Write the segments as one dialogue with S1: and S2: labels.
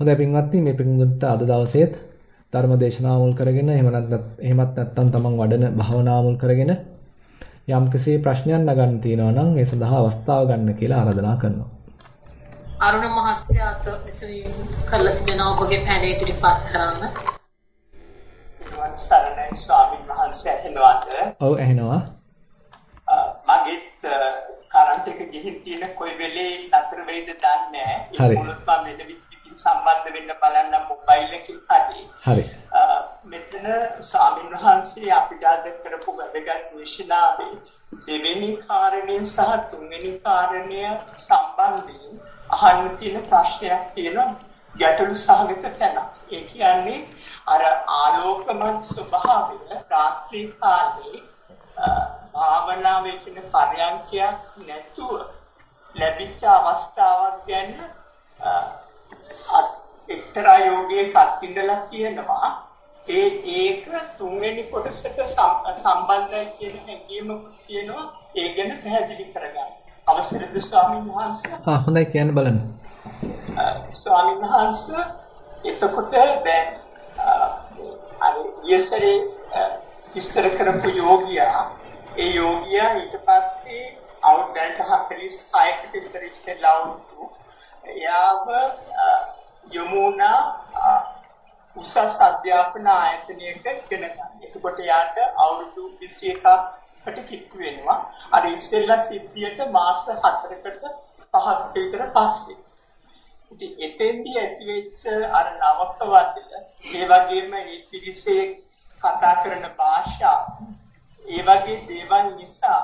S1: හොඳයි පින්වත්නි මේ පින්වුන්ට අද දවසේත් ධර්ම දේශනාව මුල් කරගෙන එහෙම නැත්නම් එහෙමත් නැත්නම් තමන් වඩන භාවනාව මුල් කරගෙන යම්කිසි ප්‍රශ්නයක් නගන්න තියෙනවා නම් ඒ සඳහා අවස්ථාව ගන්න කියලා ආරාධනා කරනවා.
S2: අරුණ මහත්තයාට එසවීම කළ තිබෙනවා ඔබගේ පැනේ ඉදිරිපත් කරන්න.
S3: සරණයි ස්වාමීන් වහන්සේ ඇහෙනවද?
S1: ඔව් ඇහෙනවා.
S3: මගෙත් කරන්ට් එක ගිහින් තියෙන කොයි වෙලේ නතර වෙයිද දන්නේ නැහැ. ඒ මුලත් මම විදිහකින් සම්බන්ධ වෙන්න බලන්න මොබයිල් එකකින් හරි.
S1: හරි.
S3: මෙතන ස්වාමීන් වහන්සේ අපිට අද කරපු වැදගත් දේශනාවේ දෙවෙනි කාරණේ සහ තුන්වෙනි කාරණය සම්බන්ධයෙන් අහන්න තියෙන ප්‍රශ්නයක් තියෙනවා ගැටලු සහගත තැන. ඒ කියන්නේ අර ආලෝකමත් ස්වභාවය රාත්‍රී කාලේ භාවනාවේ කියන පරයන්කයක් නැතුව ලැබිච්ච අවස්ථාවක් ගැන එක්තරා යෝගයේ කත්ින්දලා කියනවා ඒ ඒක තුන්වෙනි කොටසට සම්බන්ධයි කියන හැඟීම කියනවා ඒ ගැන පැහැදිලි කරගන්න. අවසරද ස්වාමීන් වහන්සේ?
S1: ආ හොඳයි කියන්න බලන්න.
S3: ස්වාමීන් වහන්සේ එතකොට දැන් අර ඊයසරේ විස්තර කරපු යෝගියා ඒ යෝගියා ඊට පස්සේ අවුරුද්දට 46කට විතර ඉස්සෙල්ලා වුණු එයාව යමුනා උසස් අධ්‍යාපන ආයතනයක ඉගෙන ගන්න. එතකොට යාට අවුරුදු 21කට කිට්ටු වෙනවා. අර ඉස්සෙල්ලා සිද්ධියට මාස 4කට 5කට විතර පස්සේ. ඉතින් එතෙන්දී ඇතිවෙච්ච අර නවක වදල ඒ වගේම මේ පිරිසේ කතා කරන භාෂාව ඒ වගේ දේවල් නිසා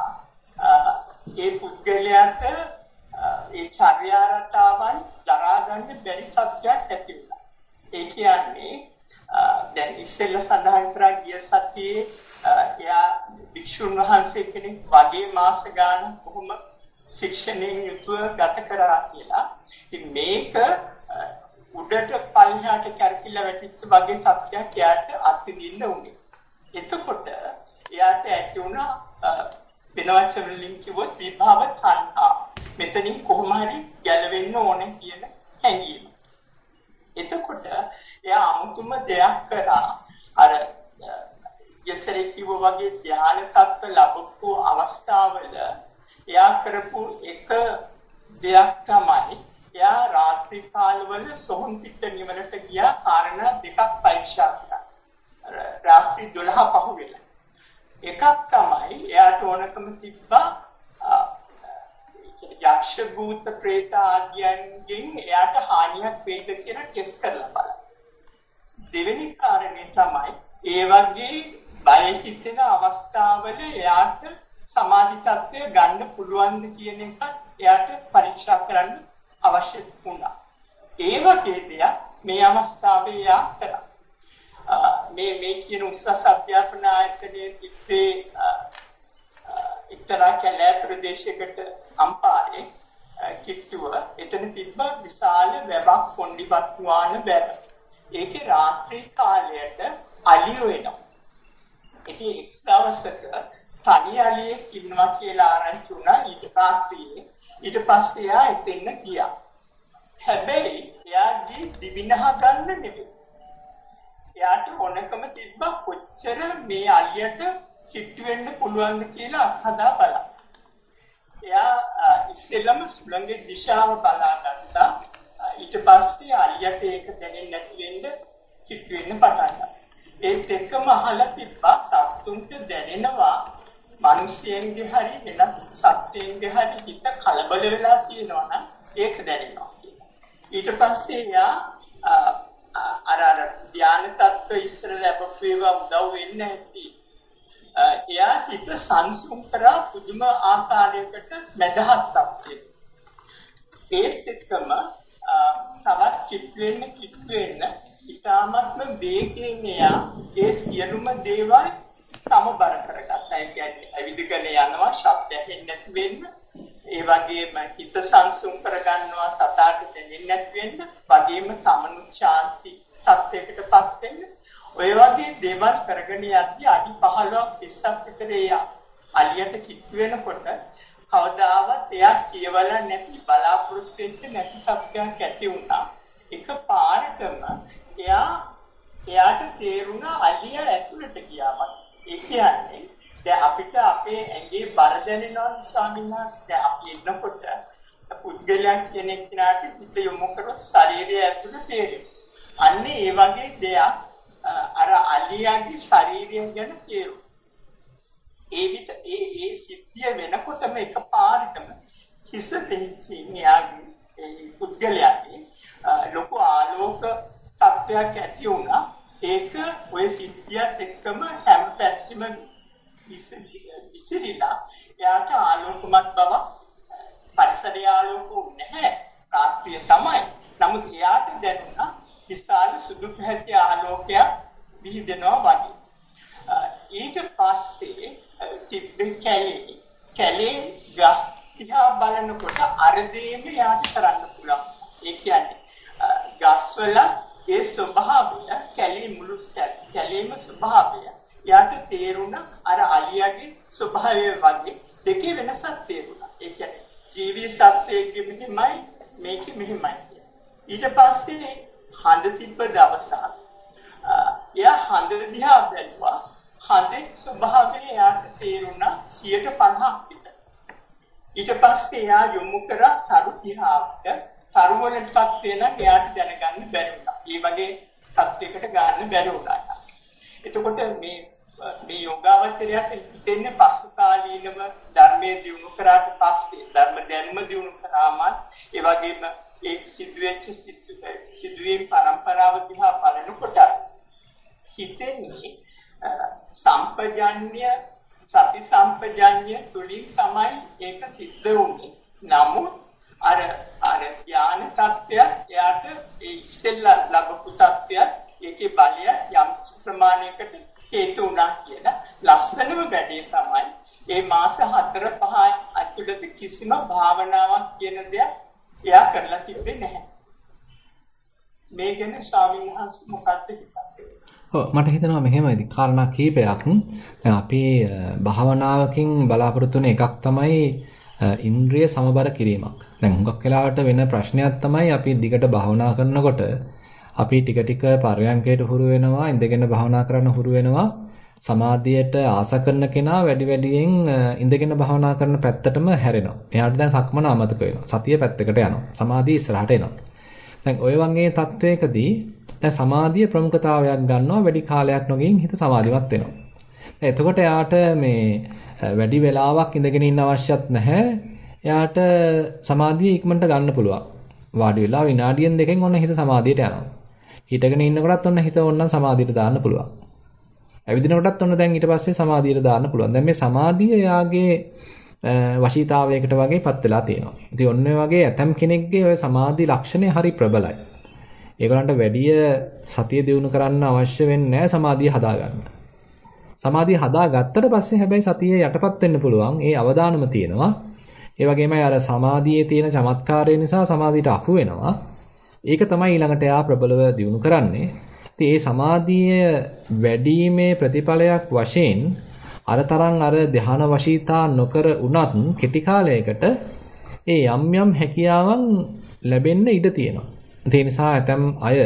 S3: ඒ පුද්ගලයාට ඒ චර්යා රටාවන් දරා ගන්න බැරි තත්ත්වයක් ඇති වුණා. ඒ කියන්නේ දැන් ඉස්සෙල්ල සඳහන් කරා ගිය සතියේ එයා භික්ෂුන් වහන්සේ කෙනෙක් වගේ මාස ගාන කොහොම ශික්ෂණයෙන් යුතුව ගත කරා කියලා. ඉතින් මේක උඩට පල්හාට කැරකිලා වැටිච්ච වගේ තත්ත්වයක් එයාට අත්විඳින්න උනේ. එතකොට එයාට ඇති වුණා වෙන වචන වලින් කිව්වොත් විභව තණ්හා. මෙතනින් කොහොම හරි ගැලවෙන්න ඕනේ කියන හැඟීම. එතකොට එයා අමුතුම දෙයක් කරා අර යසරේ කිව්ව වගේ ධානය තත්ත්ව ලැබපු අවස්ථාවල එයා කරපු එක දෙයක් තමයි එයා රාත්‍රී කාලවල සොහොන් පිට නිවනට ගියා කාරණා දෙකක් පරීක්ෂා කරා. රාත්‍රී 12 පහු වෙලා. එකක් තමයි එයාට ඕනකම තිබ්බා යක්ෂ භූත പ്രേත ආදියන්ගෙන් එයාට හානියක් වෙයිද කියලා ටෙස්ට් කරලා බලන්න. දෙවෙනි කාරණේ තමයි ඒ වගේ බය හිතෙන අවස්ථාවල එයාට සමාධි තත්ත්වය ගන්න පුළුවන්ද කියන එකත් එයාට පරීක්ෂා කරන්න අවශ්‍ය වුණා. ඒ වගේ දෙයක් මේ අවස්ථාවේ එයා කරා. මේ මේ කියන උසස් අධ්‍යාපන ආයතනයේ තිබ්බේ එක්තරා කැලෑ ප්‍රදේශයකට අම්පාරේ කිට්ටුව එතන තිබ්බ විශාල වැවක් කොණ්ඩිපත් වාන බැර. ඒකේ රාත්‍රී කාලයට අලියෝ එනවා. ඉතින් එක් දවසක තනි අලියෙක් ඉන්නවා කියලා ආරංචි වුණා ඊට රාත්‍රියේ. ඊට පස්සේ එයා එතෙන්න ගියා. හැබැයි එයාගේ දිවිනහ ගන්න නෙවෙයි. එයාට ඕනකම තිබ්බ කොච්චර මේ අලියට කිට්ටු වෙන්න පුළුවන්ද කියලා අත්හදා බලන්න. එයා ඉස්සෙල්ලම සුළඟේ දිශාව බලාගත්තා. ඊට පස්සේ අලියට ඒක දැනෙන්නේ නැති වෙන්න කිට්ටු වෙන්න පටන් ගත්තා. ඒත් එක්කම අහලා තිබ්බා සත්තුන්ට දැනෙනවා මිනිස්යෙන්ගේ හරි වෙනත් සත්ත්වයන්ගේ හරි හිත කලබල වෙලා තියෙනවා නම් ඒක දැනෙනවා කියලා. ඊට පස්සේ එයා අර අර ධානය තත්ත්ව ඉස්සර ලැබපු ඒවා උදව් වෙන්නේ නැති. එයා හිත සංසුම් කරා පුදුම ආකාරයකට මැදහත් තත්ත්වයක. ඒත් එක්කම තවත් කිට් වෙන්න කිට් වෙන්න ඊටාත්ම වේගයෙන් එයා ඒ සියලුම දේවල් සමබර කරගත්තා. ඒ කියන්නේ ඇවිදගෙන යනවා ශබ්ද ඇහෙන්නේ නැති වෙන්න. ඒ වගේම හිත සංසුන් කරගන්නවා සතාට දැනෙන්නේ නැති වෙන්න. වගේම තමනුත් ශාන්ති තත්යකටපත් වෙන්න. ඔය වගේ දේවල් කරගෙන යද්දී අඩි 15ක් 20ක් විතර එයා අලියට කිට්ටු වෙනකොට කවදාවත් එයා කියවලා නැති බලාපොරොත්තු වෙච්ච නැති සත්‍යයක් ඇති වුණා. එක පාරටම එයා එයාට තේරුණා අලිය ඇතුළට ගියාම. ඒ කියන්නේ දැන් අපිට අපේ ඇඟේ බර දැනෙනවා ස්වාමීන් වහන්සේ. දැන් අපි ඉන්නකොට පුද්ගලයන් කෙනෙක් කෙනාට හිත යොමු කරොත් ශරීරය ඇතුළේ තේරෙනවා. අන්න ඒ වගේ දෙයක් අර අලියාගේ ශරීරය ගැන තේරුම්. ඒ විත ඒ ඒ සිද්ධිය වෙනකොටම එකපාරටම හිස දෙහිසින් යාගේ ඒ පුද්ගලයාගේ ලොකු ආලෝක තත්ත්වයක් ඇති වුණා. ඒක ওই සිද්ධියත් එක්කම හැම පැත්තෙම විසිරිලා එයාට ආලෝකමත් බව පරිසරය ආලෝක නැහැ. රාත්‍රිය තමයි. නමුත් එයාට දැනුණා විශාල සුදු පැහැති ආලෝකයක් විහිදෙනවා වගේ. ඊට පස්සේ තිබ්බේ කැලේ. කැලේ ගස් දිහා බලනකොට අර දෙයම යාට කරන්න පුළුවන්. ඒ කියන්නේ ගස්වල ඒ ස්වභාවය කැලේ මුළු කැලේම ස්වභාවය යාට තේරුණ අර අලියාගේ ස්වභාවය වගේ දෙකේ වෙනසක් තේරුණා. ඒ කියන්නේ ජීවී සත්‍යයේ මෙහිමයි මේක මෙහිමයි. ඊට පස්සේ හඳ තිබ්බ දවසක් එයා හඳ දිහා බැලුවා. හඳේ ස්වභාවය එයාට තේරුණා 150ක් විතර. ඊට පස්සේ එයා යොමු කරා තරු දිහාට තරු වලටපත් වෙන එයාට දැනගන්න බැරි වුණා. මේ වගේ තත්යකට ගන්න බැරි වුණා. එතකොට මේ මේ යෝගාවචරයට හිතෙන්නේ පසු කාලීනව ධර්මයේ දියුණු කරාට පස්සේ ධර්ම දැනුම දියුණු කරාම ඒ වගේම ඒ සිදුවෙච්ච සිදුවීම් පරම්පරාව දිහා බලනකොට හිතෙන්නේ සම්පජඤ්ඤ සති සම්පජඤ්ඤ තුලින් තමයි ඒක සිද්ධ වුනේ. නමුත් අර අර ඥාන තත්ත්වය එයාට ඒ ඉස්සෙල්ලා ලැබපු තත්ත්වය ඒකේ බලය යම් ප්‍රමාණයකට හේතු වුණා කියන ලස්සනම වැඩේ තමයි ඒ මාස 4 5 ඇතුළත කිසිම භාවනාවක් කියන දෙයක් එයා කරලා තිබෙන්නේ නැහැ. මේ ගැන ස්වාමීන් වහන්සේ මොකක්ද හිතන්නේ?
S1: ඔව් මට හිතෙනවා මෙහෙමයි. කාරණා කීපයක්. දැන් අපි භාවනාවකින් බලාපොරොත්තු වෙන එකක් තමයි ඉන්ද්‍රිය සමබර කිරීමක්. දැන් හුඟක් වෙලාවට වෙන ප්‍රශ්නයක් තමයි අපි දිගට භාවනා කරනකොට අපි ටික ටික පරයන්කයට හුරු වෙනවා, ඉඳගෙන භාවනා කරන්න හුරු වෙනවා. සමාධියට ආස කරන කෙනා වැඩි වැඩියෙන් ඉඳගෙන භාවනා කරන පැත්තටම හැරෙනවා. එයාට දැන් සක්මන අමතක වෙනවා. සතිය පැත්තකට යනවා. සමාධිය ඉස්සරහට එනවා. දැන් ওই වගේ තත්වයකදී දැන් සමාධිය ප්‍රමුඛතාවයක් ගන්නවා වැඩි කාලයක් නොගින් හිත සමාධිමත් වෙනවා. එතකොට එයාට මේ වැඩි වෙලාවක් ඉඳගෙන ඉන්න අවශ්‍යත් නැහැ. එයාට සමාධිය ඉක්මනට ගන්න පුළුවන්. වාඩි වෙලා විනාඩියෙන් දෙකෙන් ඔන්න හිත සමාධියට යනවා. හිටගෙන ඉන්නකොටත් ඔන්න හිත ඕනනම් සමාධියට දාන්න පුළුවන්. ඇවිදිනකොටත් ඔන්න දැන් ඊට පස්සේ සමාධියට දාන්න පුළුවන්. දැන් මේ සමාධිය යාගේ වශීතාවයකට වගේපත් වෙලා තියෙනවා. ඉතින් ඔන්න ඔය වගේ ඇතම් කෙනෙක්ගේ ඔය සමාධි ලක්ෂණය හරි ප්‍රබලයි. ඒගොල්ලන්ට වැඩි සතිය දිනු කරන්න අවශ්‍ය වෙන්නේ නැහැ සමාධිය හදාගන්න. සමාධිය හදාගත්තට පස්සේ හැබැයි සතිය යටපත් වෙන්න පුළුවන්. ඒ අවදානම තියෙනවා. ඒ වගේමයි අර සමාධියේ තියෙන චමත්කාරය නිසා සමාධියට අහු වෙනවා. ඒක තමයි ඊළඟට එයා ප්‍රබලව දිනු කරන්නේ. ඉතින් මේ සමාධිය වැඩිීමේ ප්‍රතිඵලයක් වශයෙන් අර තරම් අර ධාන වශීතා නොකර උනත් කෙටි කාලයකට ඒ යම් යම් හැකියාවන් ලැබෙන්න ඉඩ තියෙනවා. ඒ නිසා ඇතම් අය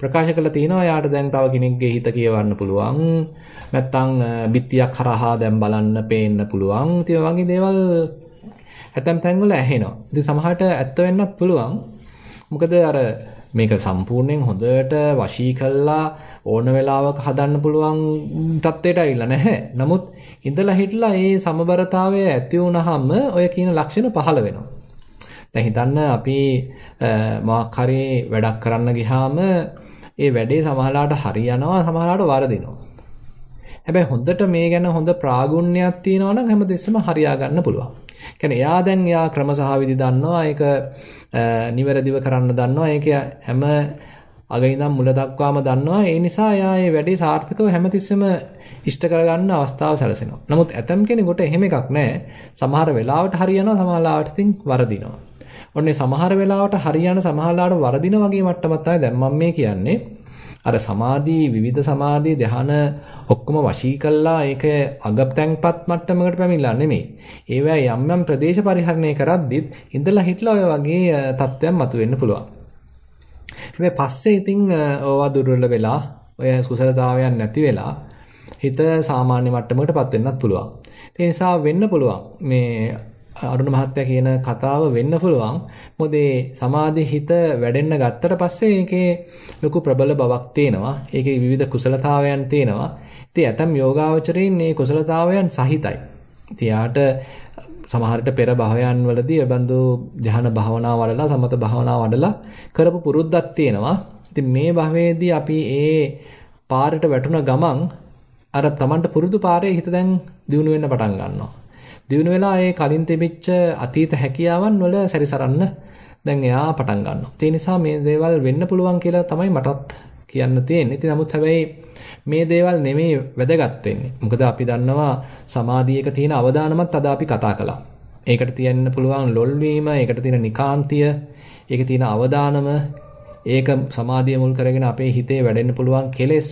S1: ප්‍රකාශ කළා තියෙනවා යාට දැන් තව කෙනෙක්ගේ හිත කියවන්න පුළුවන්. නැත්තම් බිත්තියක් හරහා දැන් බලන්න පේන්න පුළුවන්. ඉතින් වගේ දේවල් ඇතම් තැන්වල ඇහෙනවා. ඉතින් සමහරට ඇත්ත වෙන්නත් පුළුවන්. මොකද අර මේක සම්පූර්ණයෙන් හොඳට වශී කළා ඕන වෙලාවක හදන්න පුළුවන් තත්ත්වයට ඇවිල්ලා නැහැ. නමුත් ඉඳලා හිටලා මේ සමබරතාවය ඇති වුනහම ඔය කියන ලක්ෂණ පහළ වෙනවා. දැන් හිතන්න අපි මොකක් හරි වැඩක් කරන්න ගියාම ඒ වැඩේ සමහරලාට හරියනවා සමහරලාට වරදිනවා. හැබැයි හොඳට මේ ගැන හොඳ ප්‍රාගුණ්‍යයක් තියෙනවා නම් හැමදෙස්සම හරියා ගන්න පුළුවන්. කියන්නේ එයා දැන් එයා ක්‍රම සහ විදි දන්නවා ඒක නිවැරදිව කරන්න දන්නවා ඒක හැම අග ඉඳන් මුල දක්වාම දන්නවා ඒ නිසා එයා මේ වැඩේ සාර්ථකව හැමතිස්සෙම ඉෂ්ට කරගන්න අවස්ථාව සැලසෙනවා. නමුත් ඇතම් කෙනෙකුට එහෙම එකක් නැහැ. සමහර වෙලාවට හරියනවා සමහර වෙලාවට ඉතින් වරදිනවා. ඔන්නේ සමහර වෙලාවට හරියන සමහරලාට වරදින වගේ මට්ටමක් තමයි දැන් මම මේ කියන්නේ. අර සමාධි විවිධ සමාධි ධ්‍යාන ඔක්කොම වශී කළා ඒක අගතැන්පත් මට්ටමකට පැමිණලා නෙමෙයි. ඒවැ යම් යම් ප්‍රදේශ පරිහරණය කරද්දිත් ඉඳලා හිටලා ඔය වගේ තත්ත්වයන් මතුවෙන්න පුළුවන්. හැබැයි පස්සේ ඉතින් ඕවා දුර්වල වෙලා ඔය කුසලතාවයන් නැති වෙලා හිත සාමාන්‍ය මට්ටමකටපත් වෙන්නත් පුළුවන්. ඒ නිසා වෙන්න පුළුවන් මේ අරුණ මහත්තයා කියන කතාව වෙන්න පුළුවන්. මොකද සමාධි හිත වැඩෙන්න ගත්තට පස්සේ ඒකේ ලොකු ප්‍රබල බවක් තියෙනවා. ඒකේ විවිධ කුසලතාවයන් තියෙනවා. ඉතින් ඇතම් යෝගාවචරයින් මේ කුසලතාවයන් සහිතයි. ඉතියාට සමහරට පෙර භවයන් වලදී බඳු ධ්‍යාන භාවනා වඩලා සමත භාවනා වඩලා කරපු පුරුද්දක් තියෙනවා. ඉතින් මේ භවයේදී අපි ඒ පාරට වැටුණ ගමන් අර Tamanට පුරුදු පාරේ හිත දැන් දියුණු වෙන්න පටන් ගන්නවා. දියුණු වෙලා ඒ කලින් තිබිච්ච අතීත හැකියාවන් වල සැරිසරන්න දැන් එයා පටන් ගන්නවා. ඒ නිසා මේ දේවල් වෙන්න පුළුවන් කියලා තමයි මටත් කියන්න තියෙන්නේ. ඉතින් නමුත් හැබැයි මේ දේවල් නෙමෙයි වැදගත් වෙන්නේ. මොකද අපි දන්නවා සමාධියක තියෙන අවදානමත් අද අපි කතා කළා. ඒකට තියෙන්න පුළුවන් ලොල් වීම, ඒකට තියෙන නිකාන්තිය, ඒකේ තියෙන අවදානම, ඒක සමාධිය මුල් කරගෙන අපේ හිතේ වැඩෙන්න පුළුවන් කෙලෙස්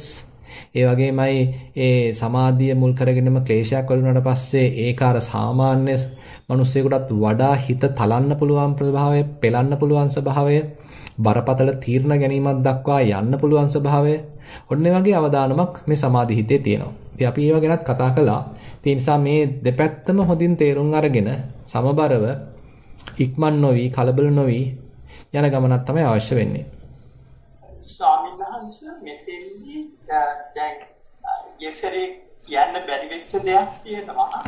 S1: ඒ වගේමයි ඒ සමාධිය මුල් කරගෙනම ක්ලේශයක් වලුණාට පස්සේ ඒක අර සාමාන්‍ය මිනිස්සෙකුටත් වඩා හිත තලන්න පුළුවන් ප්‍රභාවය, පෙලන්න පුළුවන් ස්වභාවය, බරපතල තීරණ ගැනීමක් දක්වා යන්න පුළුවන් ස්වභාවය. ඔන්න වගේ අවදානමක් මේ සමාධි හිතේ තියෙනවා. ඉතින් අපි ඒව ගැනත් කතා කළා. ඒ නිසා මේ දෙපැත්තම හොඳින් තේරුම් අරගෙන සමබරව ඉක්මන් නොවි, කලබල නොවි යන ගමනක් තමයි අවශ්‍ය වෙන්නේ.
S3: ස්වාමීන් වහන්සේ මෙතෙන්දී දැන් යෙසරේ කියන්න බැරි වෙච්ච දෙයක් තියෙනවා.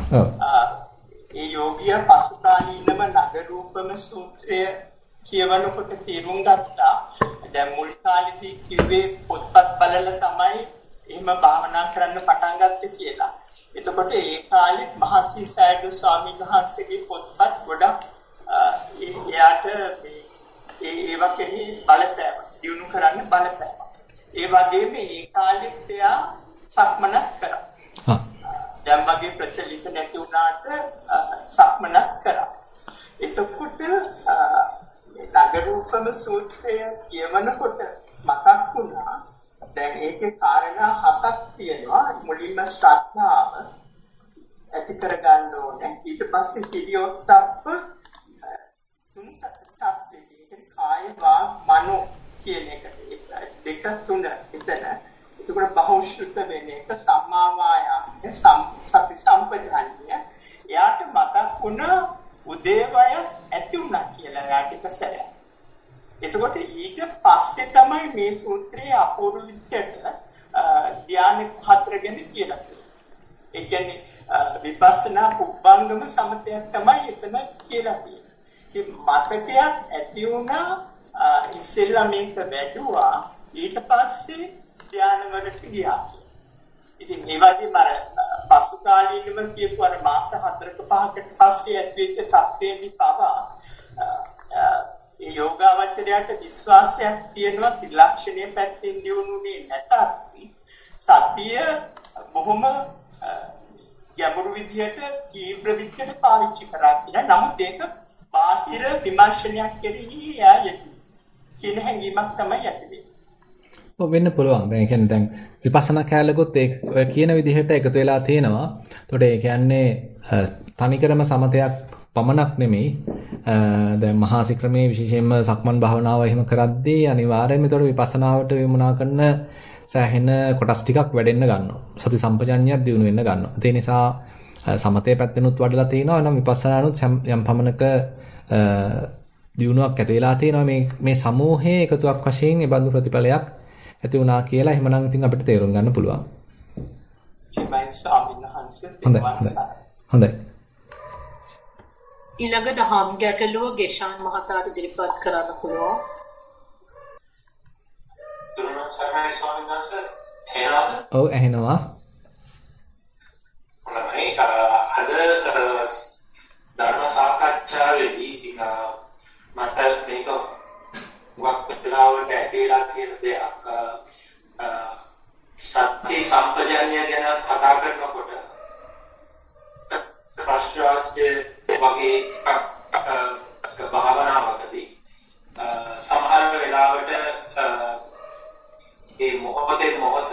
S3: ඒ යෝගිය පසුකාලීනම නගරූපම සූත්‍රය කියවනකොට තේරුම් ගත්තා. දැන් මුල් කාලේදී කිව්වේ පොත්පත් බලලා තමයි එහෙම භාවනා කරන්න පටන් ගත්තේ කියලා. එතකොට ඒ කාලෙත් මහසී සයඩු ස්වාමීන් වහන්සේගේ පොත්පත් ගොඩක් එයාට මේ ඒ ඒවා කෙරෙහි බලපෑම දිනු කරන්න බලපෑම. ඒ වගේම ඒ කාලෙත් එයා සක්මනක් කරා.
S1: හා.
S3: දැන් වගේ ප්‍රචලිත නැති වුණාට සක්මනක් කරා. එතකොට නගරූපම සූත්‍රය කියවනකොට මතක් වුණා දැන් ඒකේ කාරණා හතක් තියෙනවා මුලින්ම ශ්‍රද්ධාව ඇති කරගන්න ඕනේ ඊට පස්සේ හිරියොත්ප්ප තුන්ත තත්ත්වයේ කාය වා මනෝ කියන එක දෙක තුන එතන එතකොට බහුශ්‍රුත වෙන එක සම්මා වායාම සති සම්පජාන්‍ය එයාට මතක් වුණා උදේවය ඇති වුණා කියලා එයාට එක සැරයක්. එතකොට ඊට පස්සේ තමයි මේ සූත්‍රයේ අපූර්ව විදිහට ධ්‍යාන හතර ගැන කියලා තියෙන්නේ. ඒ කියන්නේ විපස්සනා පුබ්බංගම සමතයක් තමයි එතන කියලා තියෙන්නේ. ඉතින් මතකයක් ඇති වුණා ඉස්සෙල්ලා මේක වැටුවා ඊට පස්සේ ධ්‍යාන වලට ගියා. ඉතින් ඒ වගේම අර පසු කාලීනව කියපු අර මාස 4ක 5කට පස්සේ ඇතිවෙච්ච තත්ත්වෙදි පවා ඒ යෝගාවචරයට විශ්වාසයක් තියෙනවා ත්‍රිලක්ෂණයේ පැත්තෙන් දියුණුනේ නැතත් සතිය බොහොම ගැඹුරු විදිහට තීව්‍ර විදිහට පාවිච්චි කරා කියලා. නමුත් ඒක බාහිර විමර්ශනයක් කෙරෙහි යා කියන හැඟීමක් තමයි ඇති වෙන්නේ.
S1: වෙන්න පුළුවන්. දැන් කියන්නේ දැන් විපස්සනා කැලලකුත් ඒ ඔය කියන විදිහට එකතු වෙලා තියෙනවා. එතකොට ඒ කියන්නේ තනිකරම සමතයක් පමණක් නෙමෙයි. දැන් මහා ශික්‍රමයේ විශේෂයෙන්ම සක්මන් භාවනාව එහෙම කරද්දී අනිවාර්යයෙන්ම ඒතකොට විපස්සනාවට යොමුනා කරන සෑහෙන කොටස් ටිකක් වැඩෙන්න ගන්නවා. සති සම්පජඤ්ඤයක් දිනු වෙන්න ගන්නවා. ඒ නිසා සමතේ පැත්තෙනුත් වඩලා තිනවා නම් විපස්සනානුත් යම් පමණක දියුණුවක් ඇති වෙලා තියෙනවා මේ මේ සමූහයේ එකතුවක් වශයෙන් ඒ බඳු ප්‍රතිඵලයක් ඇති වුණා කියලා එහෙමනම් ඉතින් අපිට තේරුම් ගන්න පුළුවන්. හොඳයි. හොඳයි.
S2: ඊළඟ දහම් ගැටලුව ගෙෂාන් මහතාට ඉදිරිපත් කරන්න පුළුවන්.
S1: ඔව් ඇහෙනවා.
S4: හොඳයි. අද ධර්ම සාකච්ඡාවේදී මට මේක වක් වෙලාවට ඇදලා කියන දෙයක්. සත්‍ය සම්පජානිය ගැන කතා කරනකොට ප්‍රශ්වාසයේ වගේ භාවනාවකදී සමහර වෙලාවට ඒ මොහොතේ මොහොත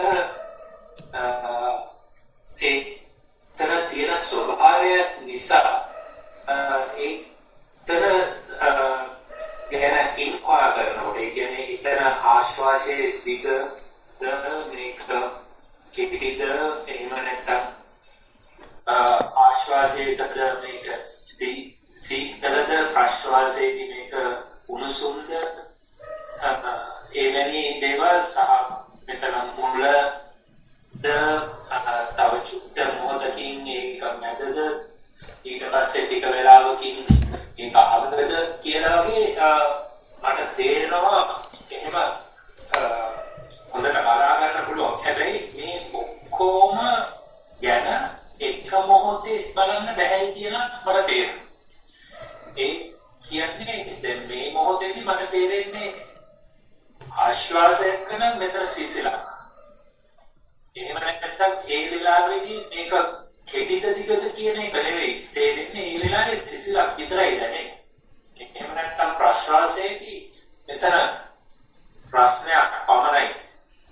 S4: ඒ තර තියෙන ස්වභාවය නිසා ඒ තර ගැන ඉන්ක්වයර් කරනකොට ඒ කියන්නේ හිතන ආශ්වාසයේ දිග මේක කෙටිද එහෙම නැත්නම් ආශ්වාසයේද මේක සීතලද? ප්‍රශ්වාසයේදී මේක උණුසුම්ද? මොහොතේදී මට තේරෙන්නේ ආශ්වාසයක් කරන මෙතන සිසිලක්. එහෙම නැත්නම් ඒ වෙලාවේදී මේක කෙටිද දිගද කියන එක නෙවෙයි. තේරෙන්නේ ඒ වෙලාවේ සිසිලක් විතරයි දැනෙන්නේ. එහෙම නැත්නම් ප්‍රශ්වාසයේදී මෙතන ප්‍රශ්නයක් පමණයි.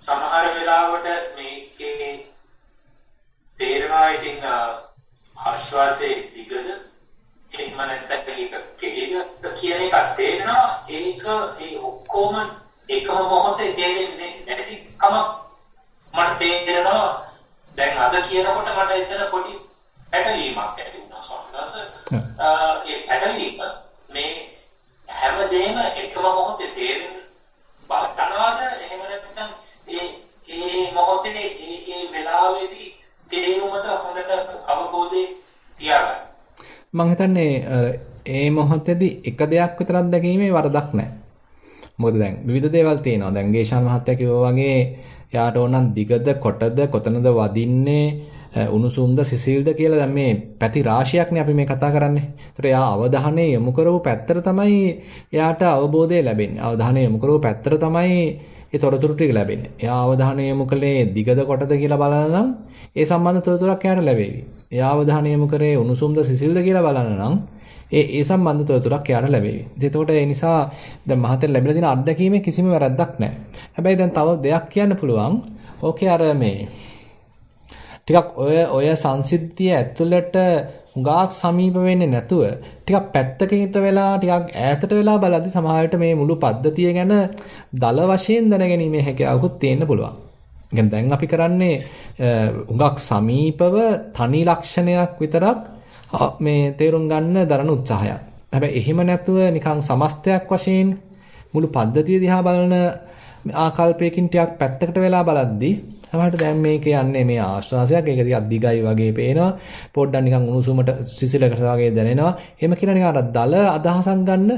S4: සමහර වෙලාවට මේකේ තේරෙනවා ඉතින් ආශ්වාසයේ දිගද එහෙම නැත්නම් ඒක කෙටිද කියන එක තේරෙනවා. ඒක ඒ ඔක්කොම එකම මොහොතේ තේරෙන්නේ නැති කමක් මට තේරෙනවා දැන් අද කියනකොට මට එතන පොඩි පැටලීමක් ඇති වුණා ස්වාමීන් වහන්සේ. ඒ පැටලීම මේ හැමදේම එකම මොහොතේ තේරෙන බලනවාද එහෙම නැත්නම් ඒ ඒ මොහොතේ ඒ ඒ වෙලාවේදී තේරුමද හොඳට අවබෝධේ තියාගන්න.
S1: මම හිතන්නේ ඒ මොහොතේදී එක දෙයක් විතරක් දැකීමේ වරදක් නැහැ. මොකද දැන් විවිධ දේවල් තියෙනවා. දැන් ගේෂාන් මහත්තයා කිව්වා වගේ එයාට ඕනනම් දිගද කොටද කොතනද වදින්නේ උණුසුම්ද සිසිල්ද කියලා දැන් මේ පැති රාශියක්නේ අපි මේ කතා කරන්නේ. ඒතර එයා අවධානය යොමු කරපු පැත්තට තමයි එයාට අවබෝධය ලැබෙන්නේ. අවධානය යොමු කරපු පැත්තට තමයි ඒ තොරතුරු ටික ලැබෙන්නේ. එයා අවධානය යොමු කළේ දිගද කොටද කියලා බලන නම් ඒ සම්බන්ධ තොරතුරක් එයාට ලැබෙවි. එයා අවධානය යොමු කරේ උණුසුම්ද සිසිල්ද කියලා බලන නම් ඒ ඒ සම්බන්ධ තොරතුරක් යාර ලැබෙයි. එතකොට ඒ නිසා දැන් මහතෙන් ලැබිලා තියෙන අත්දැකීමේ කිසිම වැරද්දක් නැහැ. හැබැයි දැන් තව දෙයක් කියන්න පුළුවන්. ඕකේ අර මේ ටිකක් ඔය ඔය සංසිද්ධිය ඇතුළට හුඟක් සමීප වෙන්නේ නැතුව ටිකක් පැත්තක හිත වෙලා ටිකක් ඈතට වෙලා බලද්දි සමහරවිට මේ මුළු පද්ධතිය ගැන දල වශයෙන් දැනගැනීමේ හැකියාවකුත් තියෙන්න පුළුවන්. දැන් අපි කරන්නේ හුඟක් සමීපව තනි ලක්ෂණයක් විතරක් මේ තේරුම් ගන්න දරන උත්සාහයක්. හැබැයි එහෙම නැතුව නිකන් සමස්තයක් වශයෙන් මුළු පද්ධතිය දිහා බලන ආකල්පයකින් ටිකක් පැත්තකට වෙලා බලද්දී සමහරට දැන් මේක යන්නේ මේ ආශ්වාසයක් ඒක ටිකක් දිගයි වගේ පේනවා. පොඩ්ඩක් නිකන් උණුසුමට සිසිලකට වගේ දැනෙනවා. එහෙම කියලා නිකන් අර දල අදහසක් ගන්න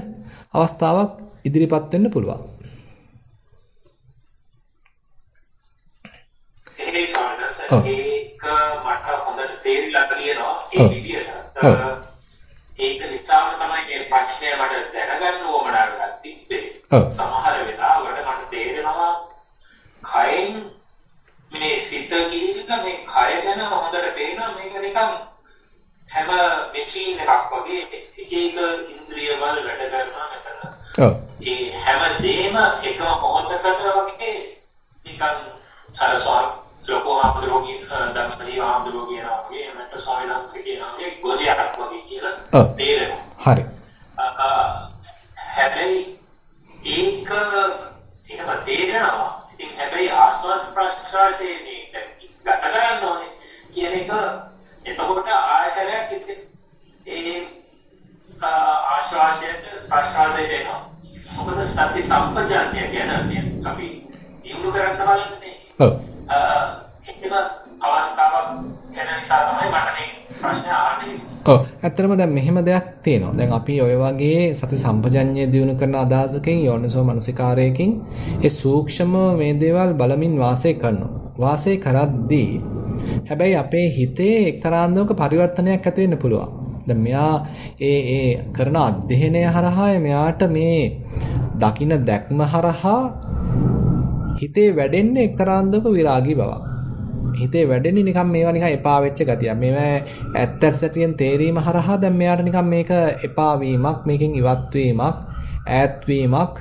S1: අවස්ථාවක් ඉදිරිපත් වෙන්න පුළුවන්.
S4: ඒක මට හොඳට තේරිලා තියෙනවා ඒ විදිහට ඒක නිසාම තමයි මේ ප්‍රශ්නය මට දැනගන්න ඕමනාවක් තිබ්බේ සමහර වෙලාවට මට තේරෙනවා කයෙන් මේ සිත කියන මේ කය ගැන හොඳට පේනවා මේක නිකන් හැම මැෂින් එකක් වගේ එක එක ඉන්ද්‍රියවල වැඩ කරනවා මෙතන. ඔව්. ඒ හැම දෙයක්ම එකම මොහොතකට වගේ නිකන් සෝල් ලොකෝ ආන්දරෝගී ධම්මජීව ආන්දරෝගී යනවා වගේ එමෙන්න සෝයිලන්ස් කියනවා ඒ ගොජයක් වගේ කියලා තේරෙනවා.
S1: හරි.
S4: හැබැයි ඒක එහෙම තේරෙනවා ඉතින් හැබැයි ආස්වාස් ප්‍රස්වාසයේ මේ ගත කරන්න ඕනේ කියන එක එතකොට ආයශරයක් ඒ ආශ්වාසයට ප්‍රශ්වාසයට එනවා. මොකද සති සම්පජාන්‍ය ගැන අපි දිනු කරන්න බලන්නේ. ඔව්. එහෙම අවස්ථාවක් ගැන නිසා තමයි මට මේ ප්‍රශ්නේ අහන්නේ.
S1: ඔව් ඇත්තටම දැන් මෙහෙම දෙයක් තියෙනවා. දැන් අපි ඔය වගේ සති සම්පජඤ්ඤය දිනු කරන අදහසකින් යෝනිසෝ මනසිකාරයකින් ඒ සූක්ෂම මේ දේවල් බලමින් වාසය කරනවා. වාසය කරද්දී හැබැයි අපේ හිතේ එක්තරා අන්දමක පරිවර්තනයක් ඇති වෙන්න පුළුවන්. දැන් මෙයා ඒ ඒ කරන අධ්‍යයනය හරහා මෙයාට මේ දකින දැක්ම හරහා හිතේ වැඩෙන්නේ එක්තරා අන්දමක විරාගී බවක්. හිතේ වැඩෙන්නේ නිකන් මේවා නිකන් එපා වෙච්ච ගතියක්. මේවා ඇත්ත ඇත්තටියෙන් තේරීම හරහා දැන් මෙයාට නිකන් මේක එපා වීමක්, මේකෙන් ඉවත් වීමක්, ඈත් වීමක්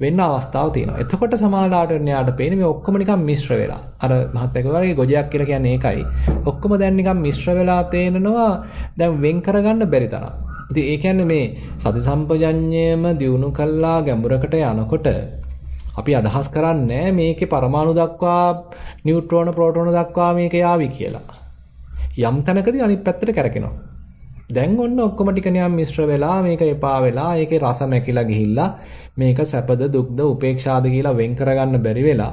S1: වෙන්න අවස්ථාවක් තියෙනවා. එතකොට සමාලාට එයාට පේන්නේ මේ ඔක්කොම නිකන් මිශ්‍ර වෙලා. අර මහත්මයා වගේ ගොජයක් කියලා කියන්නේ ඒකයි. ඔක්කොම දැන් නිකන් මිශ්‍ර වෙලා පේනනවා. දැන් වෙන් කරගන්න බැරි තරම්. ඉතින් ඒ කියන්නේ මේ සති සම්පජඤ්ඤයම දියුණු කළා ගැඹුරකට යනකොට අපි අදහස් කරන්නේ මේකේ පරමාණු දක්වා නියුට්‍රෝන ප්‍රෝටෝන දක්වා මේක යාවි කියලා. යම් තැනකදී අනිත් පැත්තට කැරකෙනවා. දැන් ඔන්න ඔක්කොම ටික නියම් මිශ්‍ර වෙලා මේක එපා වෙලා ඒකේ රස නැකිලා ගිහිල්ලා මේක සැපද දුක්ද උපේක්ෂාද කියලා වෙන් කරගන්න බැරි වෙලා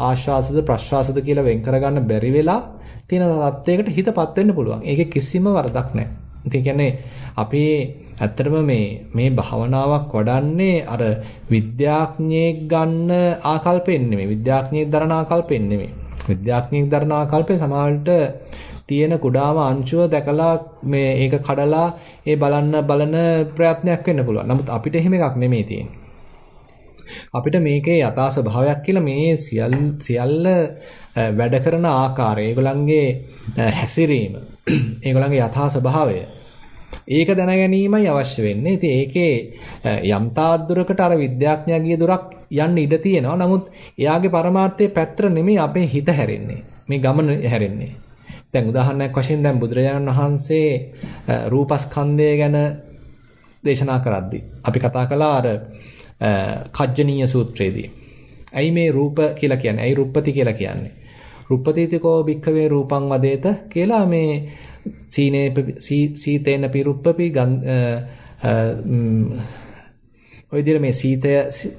S1: ආශ්වාසද ප්‍රශ්වාසද කියලා වෙන් කරගන්න බැරි වෙලා තියෙන තත්වයකට හිතපත් වෙන්න පුළුවන්. ඒකේ කිසිම වරදක් නැහැ. ඒ කියන්නේ අපි ඇත්තටම මේ මේ භාවනාවක් වඩන්නේ අර විද්‍යාඥයෙක් ගන්න ආකල්පෙන් නෙමෙයි. විද්‍යාඥයෙක් දරන ආකල්පෙන් නෙමෙයි. විද්‍යාඥයෙක් දරන ආකල්පේ සමාජයට තියෙන කුඩාම අංශුව දැකලා මේ ඒක කඩලා ඒ බලන්න බලන ප්‍රයත්නයක් වෙන්න පුළුවන්. නමුත් අපිට එහෙම එකක් නෙමෙයි තියෙන්නේ. අපිට මේකේ යථා ස්වභාවයක් කියලා මේ සියල් සියල්ල වැඩ කරන ආකාරය, ඒගොල්ලන්ගේ හැසිරීම, ඒගොල්ලන්ගේ යථා ස්වභාවය ඒක දැන ගැනීමයි අවශ්‍ය වෙන්නේ. ඉතින් ඒකේ යම් තාද්දුරකට අර විද්‍යාඥයාගේ දුරක් යන්න ඉඩ තියෙනවා. නමුත් එයාගේ පරමාර්ථයේ පැත්තට නෙමෙයි අපේ හිත හැරෙන්නේ. මේ ගමන හැරෙන්නේ. දැන් උදාහරණයක් වශයෙන් දැන් බුදුරජාණන් වහන්සේ රූපස්කන්ධය ගැන දේශනා කරද්දී අපි කතා කළා අර කජ්ජනීය සූත්‍රයේදී. ඇයි මේ රූප කියලා කියන්නේ? ඇයි රුප්පති කියලා කියන්නේ? රුප්පතිතිකෝ භික්ඛවේ රූපං වදේත කියලා මේ සීනේ සීතේන පිරුප්පපි ඔය විදිහට මේ සීතය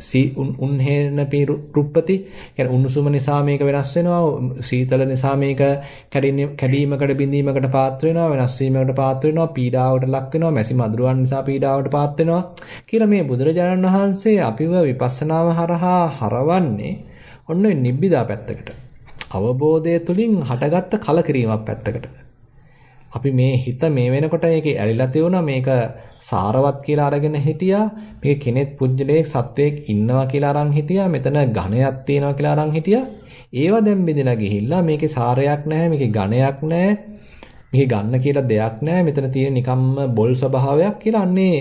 S1: සී උන්හේන පිරුප්පති කියන්නේ උණුසුම නිසා මේක වෙනස් වෙනවා සීතල නිසා මේක කැඩීමකට බිඳීමකට පාත්‍ර වෙනවා වෙනස් වීමකට පාත්‍ර වෙනවා පීඩාවට ලක් වෙනවා මැසි මදුරුවන් නිසා පීඩාවට පාත් වෙනවා කියලා මේ බුදුරජාණන් වහන්සේ අපිව විපස්සනාව හරහා හරවන්නේ ඔන්න නිබ්බිදා පැත්තකට. අවබෝධය තුලින් හටගත්ත කලකිරීමක් පැත්තකට. අපි මේ හිත මේ වෙනකොට ඒකේ ඇලිලා තියුණා මේක සාරවත් කියලා අරගෙන හිටියා මේක කෙනෙක් පුජ්‍යලයක් සත්වයක් ඉන්නවා කියලා අරන් හිටියා මෙතන ඝණයක් තියෙනවා කියලා අරන් හිටියා ඒව දැන් බෙදලා ගිහිල්ලා මේකේ සාරයක් නැහැ මේකේ ඝණයක් නැහැ මේකේ ගන්න කියලා දෙයක් නැහැ මෙතන තියෙන නිකම්ම බොල් ස්වභාවයක් කියලා අන්නේ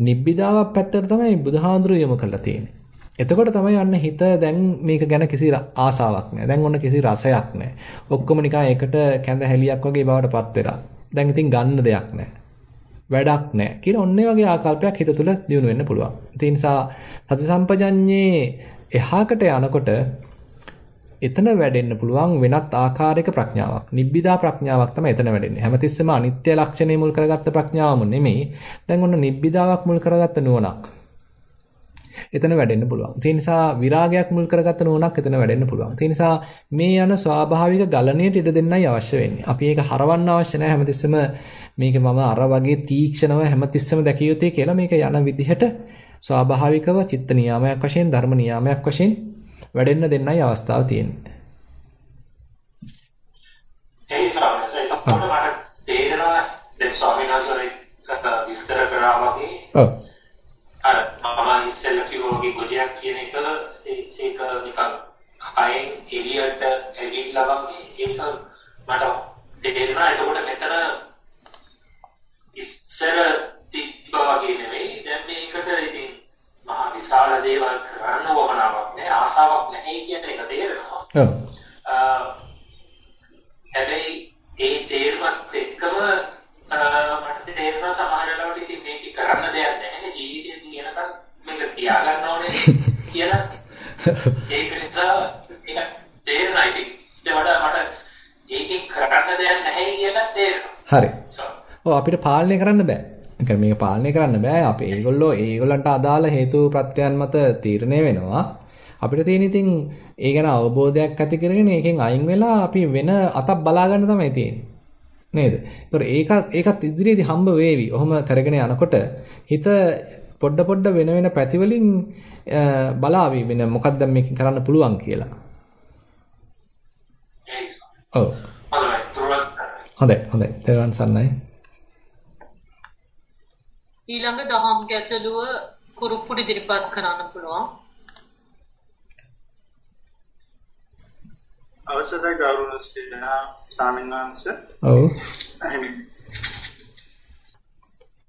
S1: නිබ්බිදාවක් පැත්තට තමයි බුදුහාඳුරු යොමු කරලා තියෙන්නේ එතකොට තමයි අන්න හිත දැන් මේක ගැන කිසි ආසාවක් නැහැ. දැන් ඔන්න කිසි රසයක් නැහැ. ඔක්කොම නිකන් එකට කැඳ හැලියක් වගේ බවටපත් වෙලා. දැන් ඉතින් ගන්න දෙයක් නැහැ. වැඩක් නැහැ. කියලා ඔන්න වගේ ආකල්පයක් හිත තුළ දිනු වෙන්න පුළුවන්. ඒ නිසා සති සම්පජඤ්ඤේ එහාකට යනකොට එතන වැඩෙන්න පුළුවන් වෙනත් ආකාරයක ප්‍රඥාවක්. නිබ්බිදා ප්‍රඥාවක් තමයි එතන වැඩෙන්නේ. හැමතිස්සෙම අනිත්‍ය ලක්ෂණය මුල් කරගත්ත ප්‍රඥාවම නෙමෙයි. දැන් ඔන්න නිබ්බිදාවක් මුල් කරගත්ත නුවණක්. එතන වැඩෙන්න පුළුවන්. ඒ නිසා විරාගයක් මුල් කරගත්ත නෝනක් එතන වැඩෙන්න පුළුවන්. ඒ නිසා මේ යන ස්වාභාවික ගලණයට ඉඩ දෙන්නයි අවශ්‍ය වෙන්නේ. අපි ඒක හරවන්න අවශ්‍ය නැහැ හැමතිස්සෙම මේක මම අර වගේ තීක්ෂණව හැමතිස්සෙම දැකිය යුතුයි කියලා මේක යන විදිහට ස්වාභාවිකව චිත්ත නියාමයක් වශයෙන් ධර්ම නියාමයක් වශයෙන් වැඩෙන්න දෙන්නයි අවස්ථාව තියෙන්නේ.
S4: ඒ මට තේරෙනවා දැන් ස්වාමීන් වහන්සේ විස්තර කරා වගේ
S1: ඔව්
S4: අර ගොජයක් කියන එක ඒක නිකන් කයෙන් එළියට ඇවිල්ලා වගේ ඒක මට තේරෙනවා එතකොට මෙතන ඉස්සර තිබ්බා වගේ නෙවෙයි දැන් මේකට ඉතින් මහා විශාල දේවල් කරන්න ඕනාවක් නෑ ආසාවක් නැහැ කියන එක තේරෙනවා.
S1: ඔව්.
S4: හැබැයි ඒ තේරුමත් එක්කම මට තේරෙනවා සමහර වෙලාවට ඉතින් මේක කරන්න දෙයක් නැහැ ජීවිතේ කියනකම් මේක තියාගන්න ඕනේ කියලා ඒක නිසා ඒක තේරෙනවා ඉතින් ඒ වඩා මට ඒකෙන් කරන්න දෙයක් නැහැ කියලා තේරෙනවා
S1: හරි. ඔව් අපිට පාලනය කරන්න බෑ. ඒ මේක පාලනය කරන්න බෑ. අපි ඒගොල්ලෝ ඒගොල්ලන්ට අදාළ හේතු ප්‍රත්‍යයන් මත තීරණය වෙනවා. අපිට තියෙන ඉතින් ඒ ගැන අවබෝධයක් ඇති කරගෙන ඒකෙන් අයින් වෙලා අපි වෙන අතක් බලා ගන්න තමයි තියෙන්නේ. නේද? ඒතර ඒක ඒකත් ඉදිරියේදී හම්බ වේවි. ඔහොම කරගෙන යනකොට හිත පොඩ පොඩ වෙන වෙන පැති වලින් බලාවි වෙන මොකක්ද මේකෙන් කරන්න පුළුවන් කියලා. ඔව්. හොඳයි හොඳයි. තේරුවන් සන්නයි.
S2: ඊළඟ දහම් ගැටලුව කුරුප්පුඩි ඉදිරිපත් කරන්න පුළුවන්.
S5: අවසරයි ගෞරවනීය ස්වාමීන් වහන්සේ.
S1: ඔව්.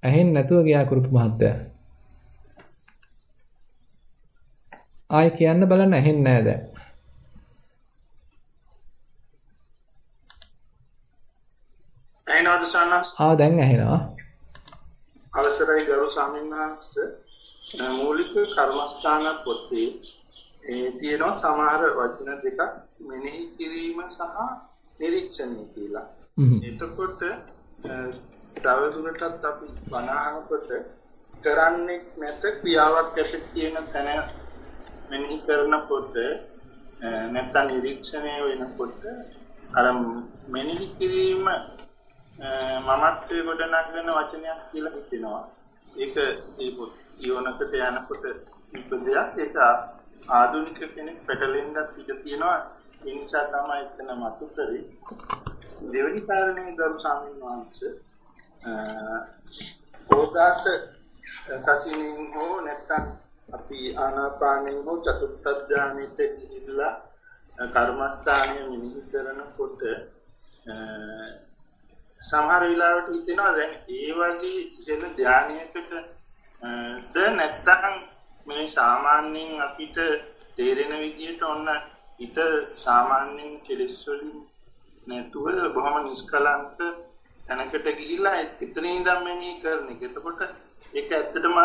S1: ඇහෙන් නැතුව ගියා කුරුප්පු මහත්තයා. ආයි කියන්න බලන්න ඇහෙන්නේ නැහැ දැන්.
S5: ඇහෙනවද සන්නස්?
S1: ආ දැන් ඇහෙනවා.
S5: අවසරයි ගරු ස්වාමීන් වහන්සේ. මූලික කර්මස්ථාන පොතේ ඒ තියෙනවා සමහර වචන දෙකක් මෙනෙහි කිරීම සහ නිරීක්ෂණය කියලා. එතකොට තවදුරටත් අපි බණහනකොට කරන්නේ නැත ක්‍රියාවක් ඇති කියන තැන මෙනෙහි කරනකොට නැත්නම් නිරීක්ෂණය වෙනකොට අර මෙනෙහි කිරීම මමත්වයේ ගොඩනගන වචනයක් කියලා හිතෙනවා. ඒක ඒ යෝනකට යනකොට ඉපදයක් ඒක ආධුනික කෙනෙක් පැටලෙන්නත් ඉඩ තියෙනවා. ඒ නිසා තමයි එතන මතුතරි. දෙවෙනි කාරණේ ගරු ස්වාමීන් වහන්සේ ඕදාත සසිනින් හෝ නැත්නම් අපි ආනාපානෙන් හෝ චතුත්ථ ධානයට ගිහිල්ලා කර්මස්ථානය මෙනෙහි කරනකොට සමහර වෙලාවට හිතෙනවා දැන් ඒ වගේ ඉහළ ධානයකට ද නැත්නම් මේ සාමාන්‍යයෙන් අපිට තේරෙන විදිහට ඔන්න හිත සාමාන්‍යයෙන් කෙලෙස් වලින් නැතුව බොහොම නිෂ්කලංක තැනකට ගිහිල්ලා එතන ඉඳන් මෙනෙහි කරන එක. එතකොට ඒක ඇත්තටම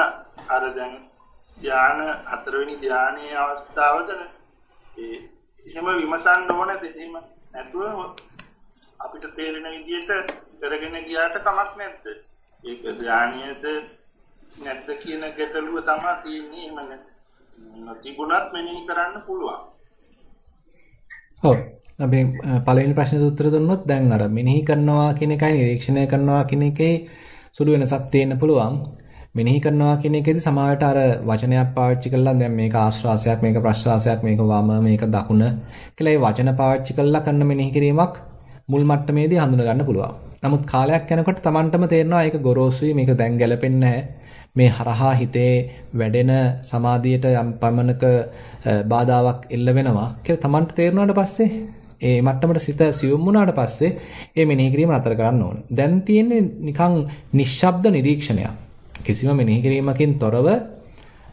S5: අර දැන් ධාන හතරවෙනි ධානයේ අවස්ථාවද ඒ එහෙම විමසන්න ඕනද එහෙම නැතුව අපිට තේරෙන විදිහට කරගෙන ගියාට කමක් නැද්ද? ඒක ධානයේද නැද්ද කියන ගැටලුව තමයි තියෙන්නේ එහෙම නොතිබුණත් මෙනෙහි කරන්න පුළුවන්.
S1: ඔව්. අපි පළවෙනි ප්‍රශ්නෙට උත්තර දුන්නොත් දැන් අර මෙනෙහි කරනවා කියන එකයි නිරීක්ෂණය කරනවා කියන එකේ සුළු වෙනසක් තියෙන්න පුළුවන්. මෙනෙහි කරනවා කියන එකේදී සමාවට අර වචනයක් පාවිච්චි කළා දැන් මේක ආශ්වාසයක් මේක ප්‍රශ්වාසයක් මේක වම මේක දකුණ කියලා ඒ වචන පාවිච්චි කළා කරන මෙනෙහි කිරීමක් මුල් මට්ටමේදී හඳුන ගන්න පුළුවන්. නමුත් කාලයක් යනකොට Tamanටම තේරෙනවා ඒක ගොරෝසුයි මේක දැන් ගැලපෙන්නේ මේ හරහා හිතේ වැඩෙන සමාධියට යම් පමණක බාධාවක් එල්ල වෙනවා කියලා Tamanට තේරුණාට පස්සේ ඒ මට්ටමට සිත සියුම් වුණාට පස්සේ ඒ මෙනෙහි කිරීම නතර කරන්න ඕන. දැන් තියෙන්නේ නිකන් නිශ්ශබ්ද නිරීක්ෂණයක්. කිසිම මෙනෙහි කිරීමකින් තොරව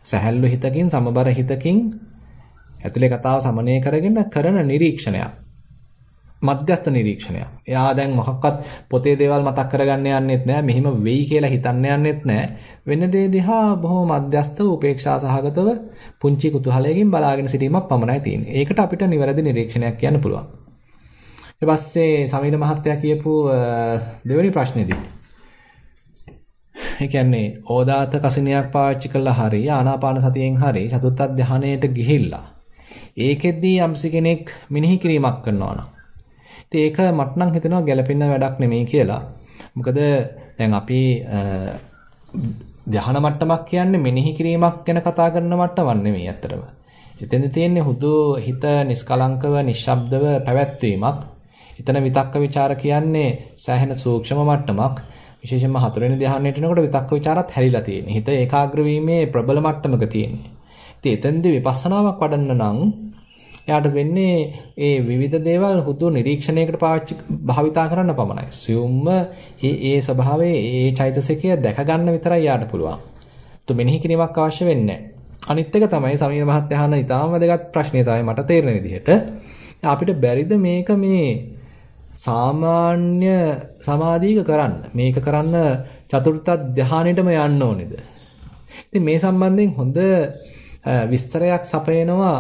S1: සැහැල්ලු හිතකින් සමබර හිතකින් ඇතුලේ කතාව සමනය කරගෙන කරන නිරීක්ෂණයක්. මධ්‍යස්ථ නිරීක්ෂණයක්. එයා දැන් මොකක්වත් පොතේ දේවල් මතක් කරගන්න යන්නෙත් නෑ. මෙහිම වෙයි කියලා හිතන්න යන්නෙත් නෑ. වෙන දේ දිහා බොහොම මධ්‍යස්ථ උපේක්ෂා සහගතව පුංචි කුතුහලයකින් බලාගෙන සිටීමක් පමණයි තියෙන්නේ. ඒකට අපිට නිවැරදි නිරීක්ෂණයක් කියන්න පුළුවන්. ඊට පස්සේ සමීර මහත්තයා කියපු දෙවෙනි ප්‍රශ්නේදී ඒ කියන්නේ ඕදාත කසිනියක් පාවිච්චි කළා හරි ආනාපාන සතියෙන් හරි චතුත්ථ ධානයට ගිහිල්ලා ඒකෙදී යම්සි කෙනෙක් මෙනෙහි කිරීමක් කරනවා නම් ඉතින් ඒක මට නම් හිතෙනවා ගැළපෙන වැඩක් නෙමෙයි කියලා. මොකද දැන් අපි ධාන මට්ටමක් කියන්නේ මෙනෙහි කිරීමක් ගැන කතා කරන මට්ටමක් නෙමෙයි ඇත්තටම. එතෙන්ද තියෙන්නේ හුදු හිත නිස්කලංකව නිශ්ශබ්දව පැවැත්වීමක්. එතන විතක්ක ਵਿਚාර කියන්නේ සෑහෙන සූක්ෂම මට්ටමක්. විශේෂයෙන්ම හතරවෙනි ධ්‍යානෙට එනකොට විතක්ක ਵਿਚාරත් හැලිලා තියෙන්නේ. හිත ඒකාග්‍ර වීමේ ප්‍රබල මට්ටමක තියෙන්නේ. ඉතින් එතෙන්දී විපස්සනාවක් වඩන්න නම් එයාට වෙන්නේ මේ විවිධ දේවල් හුදු නිරීක්ෂණයකට පාවිච්චි භාවිතා කරන්න පමණයි. සියුම්ම ඒ ඒ ස්වභාවයේ ඒ චෛතසිකය දැක ගන්න විතරයි එයාට පුළුවන්. તો මෙනෙහි කිරීමක් අවශ්‍ය වෙන්නේ නැහැ. අනිත් එක තමයි සමීර මහත්තයා අහන ඉතාම වැදගත් ප්‍රශ්නේ තමයි මට තේරෙන විදිහට අපිට බැරිද මේක මේ සාමාන්‍ය සමාධියක කරන්න. මේක කරන්න චතුර්ථ ධානයෙටම යන්න ඕනේද? ඉතින් මේ සම්බන්ධයෙන් හොඳ විස්තරයක් සපයනවා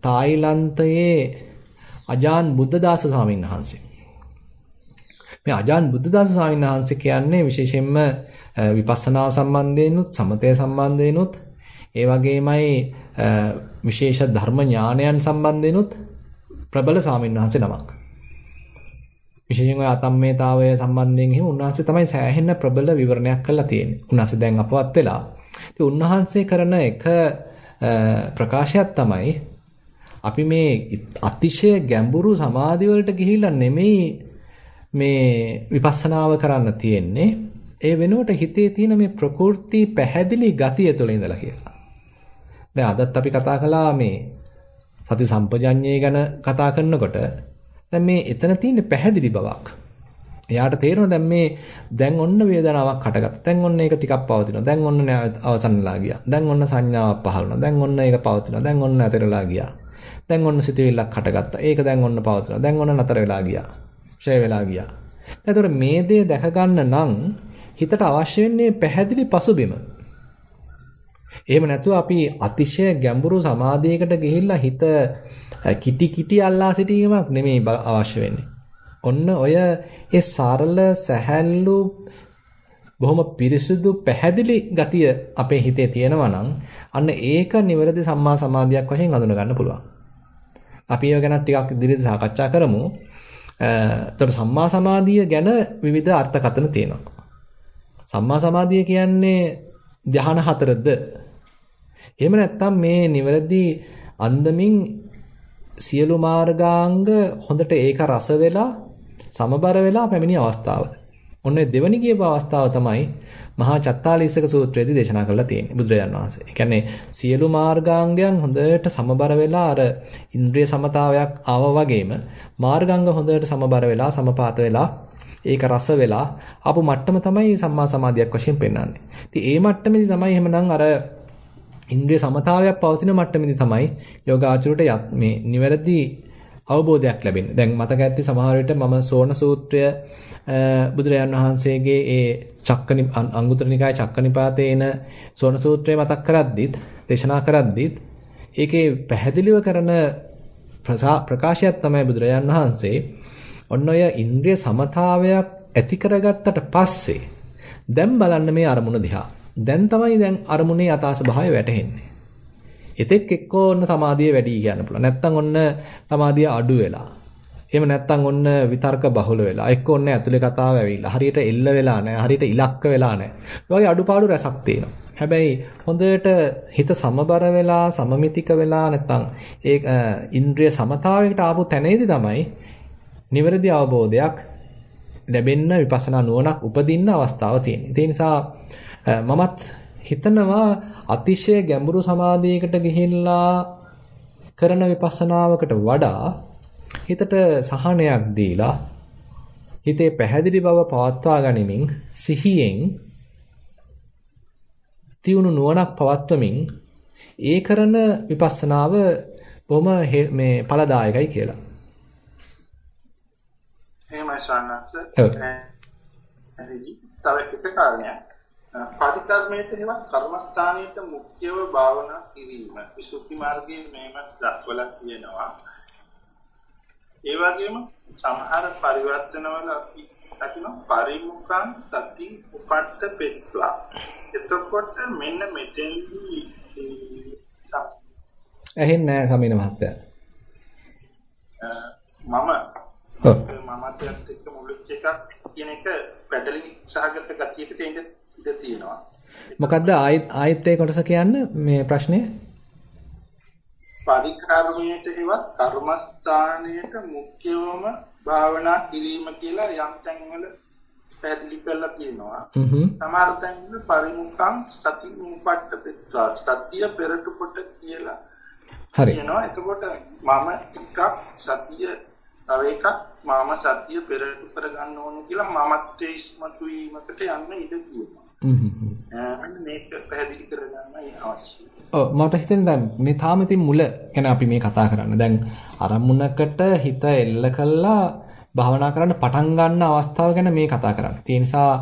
S1: තායිලන්තයේ අජාන් බුද්ධදාස ස්වාමීන් වහන්සේ. මේ අජාන් බුද්ධදාස ස්වාමීන් වහන්සේ කියන්නේ විශේෂයෙන්ම විපස්සනා සම්බන්ධයෙන්ුත් සමතය සම්බන්ධයෙන්ුත් ඒ වගේමයි විශේෂ ධර්ම ඥානයන් සම්බන්ධයෙන්ුත් ප්‍රබල ස්වාමීන් වහන්සේ නමක්. විශේෂයෙන් ඔය අතම්මේතාවය සම්බන්ධයෙන් එහෙම උන්වහන්සේ තමයි සෑහෙන ප්‍රබල විවරණයක් කරලා තියෙන්නේ. උන්වහන්සේ දැන් අපවත් වෙලා. ඉතින් උන්වහන්සේ කරන එක ප්‍රකාශයක් තමයි අපි මේ අතිශය ගැඹුරු සමාධි වලට ගිහිල්ලා නෙමෙයි මේ විපස්සනාව කරන්න තියෙන්නේ. ඒ වෙනුවට හිතේ තියෙන මේ ප්‍රකෘති පැහැදිලි ගතිය තුළ ඉඳලා කියලා. දැන් අදත් අපි කතා කළා මේ සති සම්පජඤ්ඤය ගැන කතා කරනකොට දැන් මේ එතන තියෙන පැහැදිලි බවක්. එයාට තේරෙනවා දැන් මේ දැන් ඔන්න වේදනාවක් හටගත්තා. දැන් ඔන්න ඒක ටිකක් පවතිනවා. දැන් ඔන්න අවසන් වෙලා ගියා. දැන් ඔන්න සංඥාවක් පහළ වුණා. දැන් ඔන්න ඒක පවතිනවා. දැන් ඔන්න ඇතරලා ගියා. දැන් ඔන්න සිතුවිල්ලක් හටගත්තා. ඒක දැන් ඔන්න පවතිනවා. දැන් ඔන්න නතර වෙලා ගියා. ක්ෂය වෙලා ගියා. එතකොට මේ දේ දැක ගන්න නම් හිතට අවශ්‍ය වෙන්නේ පැහැදිලි පසුබිම. එහෙම නැතුව අපි අතිශය ගැඹුරු සමාධියකට ගිහිල්ලා හිත කිටි කිටි අල්ලා සිටීමක් නෙමෙයි අවශ්‍ය වෙන්නේ. ඔන්න ඔය ඒ සරල සැහැල්ලු බොහොම පිරිසුදු පැහැදිලි ගතිය අපේ හිතේ තියෙනවා නම් අන්න ඒක නිවැරදි සම්මා සමාධියක් වශයෙන් හඳුන ගන්න පුළුවන්. අපි ඒව ගැන ටිකක් ඉදිරියට සාකච්ඡා කරමු. එතකොට සම්මා සමාධිය ගැන විවිධ අර්ථකථන තියෙනවා. සම්මා සමාධිය කියන්නේ ධ්‍යාන හතරද? එහෙම නැත්නම් මේ නිවැරදි අන්දමින් සියලු මාර්ගාංග හොඳට ඒක රස වෙලා සමබර වෙලා පැමිණි අවස්ථාව. ඔන්න දෙවනි කියපු අවස්ථාව තමයි මහා චත්තාලීසක සූත්‍රයේදී දේශනා කරලා තියෙන්නේ බුදුරජාණන් වහන්සේ. ඒ කියන්නේ සියලු මාර්ගාංගයන් හොඳට සමබර වෙලා අර ඉන්ද්‍රිය සමතාවයක් ආව වගේම මාර්ගාංග හොඳට සමබර වෙලා සමපාත වෙලා ඒක රස වෙලා ආපු මට්ටම තමයි සම්මා සමාධියක් වශයෙන් පෙන්වන්නේ. ඉතින් ඒ මට්ටමේදී තමයි එහෙමනම් අර ඉන්ද්‍රිය සමතාවයක් පවතින මට්ටමේදී තමයි යෝගාචරයට මේ නිවැරදි අවබෝධයක් ලැබෙන්නේ. දැන් මතක ඇති සමහර විට මම සෝන සූත්‍රය බුදුරජාන් වහන්සේගේ ඒ චක්කනි අංගුත්තර නිකාය චක්කනිපාතේ එන සෝන සූත්‍රය මතක් කරද්දිත් දේශනා කරද්දිත් ඒකේ පැහැදිලිව කරන ප්‍රකාශයක් තමයි බුදුරජාන් වහන්සේ ඔන්න ඔය ඉන්ද්‍රිය සමතාවයක් ඇති කරගත්තට පස්සේ දැන් බලන්න මේ අරමුණ දිහා. දැන් තමයි දැන් අරමුණේ යථා ස්වභාවය වැටහෙන්නේ. එතෙක් එක්කෝ ඔන්න සමාධිය වැඩි කියන්න පුළුවන්. නැත්තම් ඔන්න සමාධිය අඩු වෙලා. එහෙම නැත්තම් ඔන්න විතර්ක බහුල වෙලා. එක්ක ඔන්න ඇතුලේ කතාව ඇවිල්ලා. හරියට එල්ල වෙලා නැහැ. හරියට ඉලක්ක වෙලා නැහැ. ඒ වගේ අඩුපාඩු රසක් තියෙනවා. හැබැයි හොඳට හිත සමබර වෙලා සමමිතික වෙලා නැත්තම් ඒ ඉන්ද්‍රිය සමතාවයකට ආපු තැනේදී තමයි නිවැරදි අවබෝධයක් ලැබෙන්න විපස්සනා නුවණක් උපදින්න අවස්ථාව තියෙනවා. ඒ නිසා මමත් හිතනවා අතිශය ගැඹුරු සමාධියකට ගිහිල්ලා කරන විපස්සනාවකට වඩා හිතට සහනයක් දීලා හිතේ පැහැදිලි බව පවත්වා ගනිමින් සිහියෙන් තියුණු නුවණක් පවත්වමින් ඒ කරන විපස්සනාව බොහොම මේ ඵලදායකයි කියලා.
S5: එහෙමයි සන්නස. තව එක කාරණයක්. පරිකර්මයට හෙවත් කර්මස්ථානයට මුඛ්‍යව භාවනා කිරීම විසුද්ධි මාර්ගයේ මේම දක්වලා තියෙනවා. ඒ වගේම සමහර පරිවර්තනවල අපි දකින්න පරිමුඛං සති උපට්ඨ පෙත්වා. එතකොට මෙන්න මෙතෙන්දී
S1: ඇහෙන්නේ නැහැ සමින මහත්තයා.
S5: මම මමත් එක්ක මුලිච්ච එකක් කියන එක පැටලි සහගත ගතියකට එන්න ඉඩ තියෙනවා.
S1: මොකද්ද ආයෙත් ආයෙත් ඒ කොටස කියන්න මේ ප්‍රශ්නේ?
S5: පරිකර්මයට හෙවත් කර්මස්ථානයට මුඛ්‍යවම භාවනා කිරීම කියලා යම් තැන්වල පැහැදිලි කරලා තියෙනවා. සමහර තැන්වල පරිමුඛං සති මුපට්ඨපෙත්වා සතිය පෙරට කොට කියලා.
S1: හරි.
S5: කියනවා. එතකොට මම ටිකක් සතිය තව එකක් මම සතිය පෙරට කර ගන්න ඕනේ කියලා මමත්වයේ ඉස්මතු වීමකට යන්න ඉඩ තියෙනවා.
S1: ඔව් මට හිතෙන දැන් මේ තාම ඉතින් මුල ගැන අපි මේ කතා කරන්නේ. දැන් අරමුණකට හිත එල්ල කළා භාවනා කරන්න පටන් ගන්න අවස්ථාව ගැන මේ කතා කරන්නේ. ඒ නිසා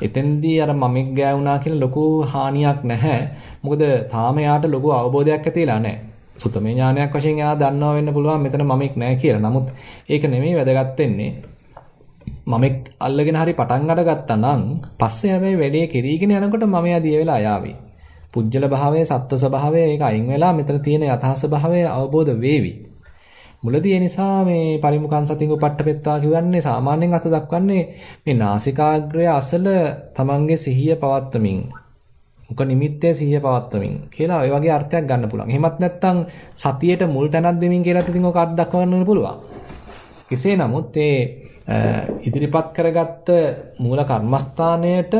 S1: එතෙන්දී අර මමෙක් ගෑවුනා කියන ලොකු හානියක් නැහැ. මොකද තාම යාට ලොකු අවබෝධයක් ඇතිලා නැහැ. සුතමේ ඥානයක් වශයෙන් යා දන්නවා වෙන්න පුළුවන් මෙතන මමෙක් නැහැ කියලා. නමුත් ඒක නෙමෙයි වැදගත් වෙන්නේ. මමෙක් අල්ලගෙන හරි පටන් අරගත්තා නම් පස්සේ හැබැයි වැඩේ කෙරීගෙන යනකොට මම යදී වෙලා යාවි. පුජ්‍යල භාවය, සත්ව ස්වභාවය ඒක අයින් වෙලා මෙතන තියෙන යථා ස්වභාවය අවබෝධ වේවි. මුලදී ඒ නිසා මේ පරිමුඛං සතිං උපට්ඨපෙත්තා කියවන්නේ සාමාන්‍යයෙන් අත දක්වන්නේ මේ නාසිකාග්‍රය අසල තමන්ගේ සිහිය පවත්වමින් මුඛ නිමිත්තේ සිහිය පවත්වමින් කියලා ඔය වගේ අර්ථයක් ගන්න පුළුවන්. එහෙමත් නැත්නම් සතියේට මුල් තැනක් දෙමින් කියලාත් ඉතින් ඔක අර්ථ දක්වන්න පුළුවන්. කෙසේ නමුත් ඒ ඉදිරිපත් කරගත්ත මූල කර්මස්ථානයට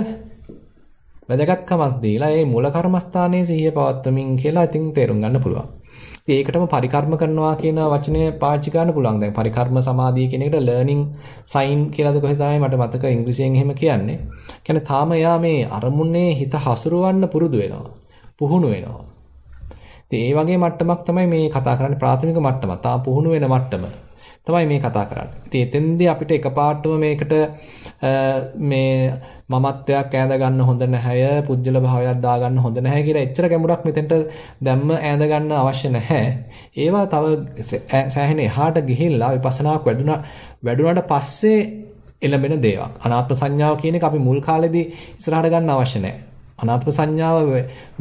S1: වැදගත්කමක් දීලා ඒ මූල කර්මස්ථානයේ සිහිය පවත්වමින් කියලා ඉතින් තේරුම් ගන්න පුළුවන්. ඉතින් ඒකටම පරිකර්ම කරනවා කියන වචනය පාවිච්චි කරන්න පුළුවන්. දැන් පරිකර්ම සමාධිය කියන එකට learning sign කියලාද කොහෙද තමයි මට මතක ඉංග්‍රීසියෙන් එහෙම කියන්නේ. කියන්නේ තාම එයා මේ අරමුණේ හිත හසුරවන්න පුරුදු වෙනවා. පුහුණු වෙනවා. ඉතින් ඒ වගේ මට්ටමක් තමයි මේ කතා කරන්නේ ප්‍රාථමික මට්ටම. තාම පුහුණු වෙන මට්ටම. තමයි මේ කතා කරන්නේ. ඉතින් එතෙන්දී අපිට එකපාරටම මේකට මේ මමත්වයක් ඈඳ ගන්න හොඳ නැහැය, පුජ්‍යල භාවයක් දා ගන්න හොඳ නැහැ කියලා එච්චර ගැඹුරක් මෙතෙන්ට දැම්ම ඈඳ ගන්න අවශ්‍ය නැහැ. ඒවා තව සෑහෙන එහාට ගිහිල්ලා විපස්සනාවක් වැඩුණා වැඩුණාට පස්සේ එළඹෙන දේවල්. අනාත්ම සංඥාව කියන එක අපි මුල් කාලේදී ඉස්සරහට ගන්න අවශ්‍ය නැහැ. අනාත්ම සංඥාව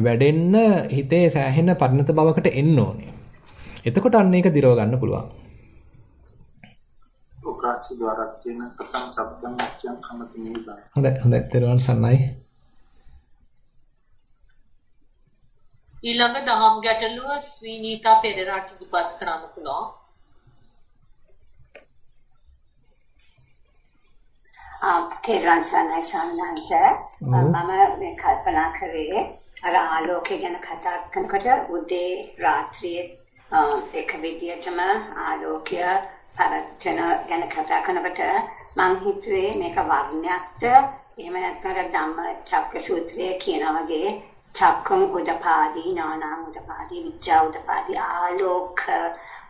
S1: වැඩෙන්න හිතේ සෑහෙන පරිණත බවකට එන්න ඕනේ. එතකොට අන්න ඒක දිරව ගන්න පුළුවන්.
S5: උකාචි ద్వාරක් කියන කතම් සබ්දම් කියන කමති නේද?
S1: හොඳයි හොඳයි තෙරුවන් සන්නයි.
S2: ඊළඟ දහම් ගැටලුව ස්වීනීතා පෙරේරාට ඉදිරිපත් කරන්න පුළුවන්.
S6: තෙරුවන් සන්නයි සම්මාංශ මම මේ කල්පනා කරේ අර ආලෝකය ගැන කතා කරනකොට උදේ රාත්‍රියේ එක විදියටම ආලෝකය පරච්චන ගැන කතා කරනකොට මං හිතුවේ මේක වර්ණයක්ද? එහෙම නැත්නම් ධම්ම චක්ක සූත්‍රයේ කියන වගේ චක්කම් උදපාදී නානාම උදපාදී විචා උදපාදී ආලෝක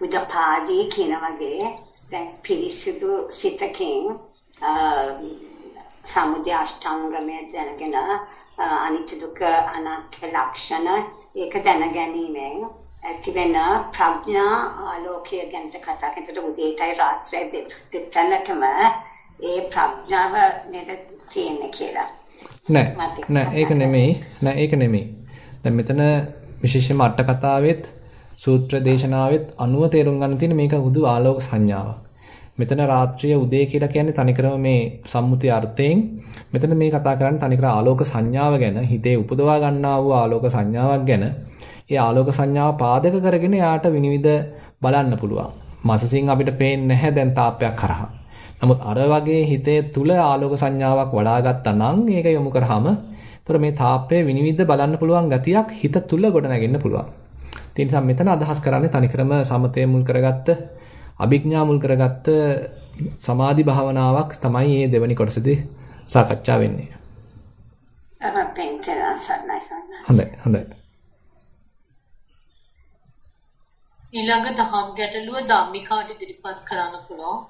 S6: උදපාදී කියන වගේ දැන් පිරිසිදු සිතකින් සමුදය අෂ්ටාංගමය දැනගෙන අනිත්‍ය දුක්ඛ අනාත්ම ලක්ෂණ ඒක දැන ගැනීමෙන් ඇතිවෙන ප්‍රඥා ආලෝකය ගැන කතා කරනකොට උදේටයි රාත්‍රියයි දෙතනටම ඒ ප්‍රඥාව නේද තියෙන්නේ කියලා.
S1: නෑ නෑ ඒක නෙමෙයි නෑ ඒක නෙමෙයි. දැන් මෙතන විශේෂයෙන්ම අට කතාවෙත් සූත්‍ර දේශනාවෙත් අනුව තේරුම් ගන්න තියෙන මේක හුදු ආලෝක සංඥාවක්. මෙතන රාත්‍රිය උදේ කියලා කියන්නේ තනිකරම මේ සම්මුති අර්ථයෙන් මෙතන මේ කතා කරන්නේ තනිකර ආලෝක සංඥාව ගැන හිතේ උපදවා ගන්නා වූ ආලෝක සංඥාවක් ගැන ඒ ආලෝක සංඥාව පාදක කරගෙන යාට විනිවිද බලන්න පුළුවන්. මසසින් අපිට පේන්නේ නැහැ දැන් තාපයක් කරහා. නමුත් අර වගේ හිතේ තුල ආලෝක සංඥාවක් වඩා ගත්තා නම් ඒක යොමු කරාම එතකොට මේ තාපය විනිවිද බලන්න පුළුවන් ගතියක් හිත තුල ගොඩනගෙන්න පුළුවන්. ඒ නිසා මෙතන අදහස් කරන්නේ තනිකරම සමතේ මුල් කරගත්ත අභිඥා මුල් කරගත්ත සමාධි භාවනාවක් තමයි මේ දෙවැනි කොටසදී සාකච්ඡා වෙන්නේ. හොඳයි හොඳයි.
S2: ඊළඟ දහම් ගැටලුව ධම්මිකාට ඉදිරිපත් කරන්න පුළුවන්.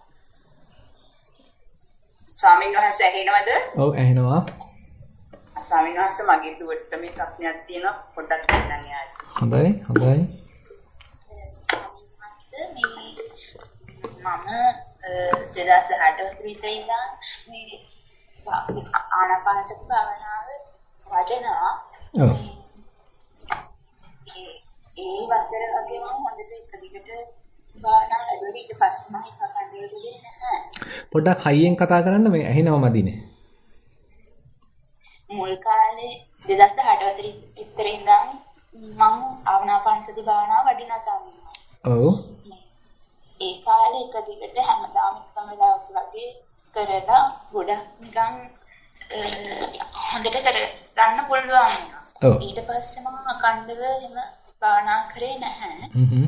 S7: ස්වාමීන් වහන්සේ ඇහෙනවද?
S1: ඔව් ඇහෙනවා.
S7: ස්වාමීන් වහන්සේ මගේ දුවට මේ ප්‍රශ්නයක් තියෙනවා පොඩ්ඩක් කියන්න යායි.
S1: හොඳයි හොඳයි.
S7: මම 2018 වසරේ ඉඳන් මේ ආනාපානසති භාවනාව වඩනවා.
S1: ඔව්.
S7: ඒ වසර වගේ මම හොඳට එක දිගට භාවනා ලැබුවේ ඊට පස්සේ මම එක දුන්නේ නැහැ.
S1: පොඩ්ඩක් හයියෙන් කතා කරන්න මේ ඇහෙනව මදිනේ.
S7: මුල් කාලේ 2018 වසරේ විතර ඉඳන් මම ආනාපානසති භාවනාව වඩිනා වහන්සේ.
S1: ඔව්.
S7: ඒ කාලේ එක දිගට හැමදාම එකම වෙලාවක වගේ කරලා ගොඩක් නිකන් හොඳට කර ගන්න පුළුවන් වුණා. ඊට පස්සේ මම අකණ්ඩව එහෙම භාවනා කරේ නැහැ.
S1: හ්ම්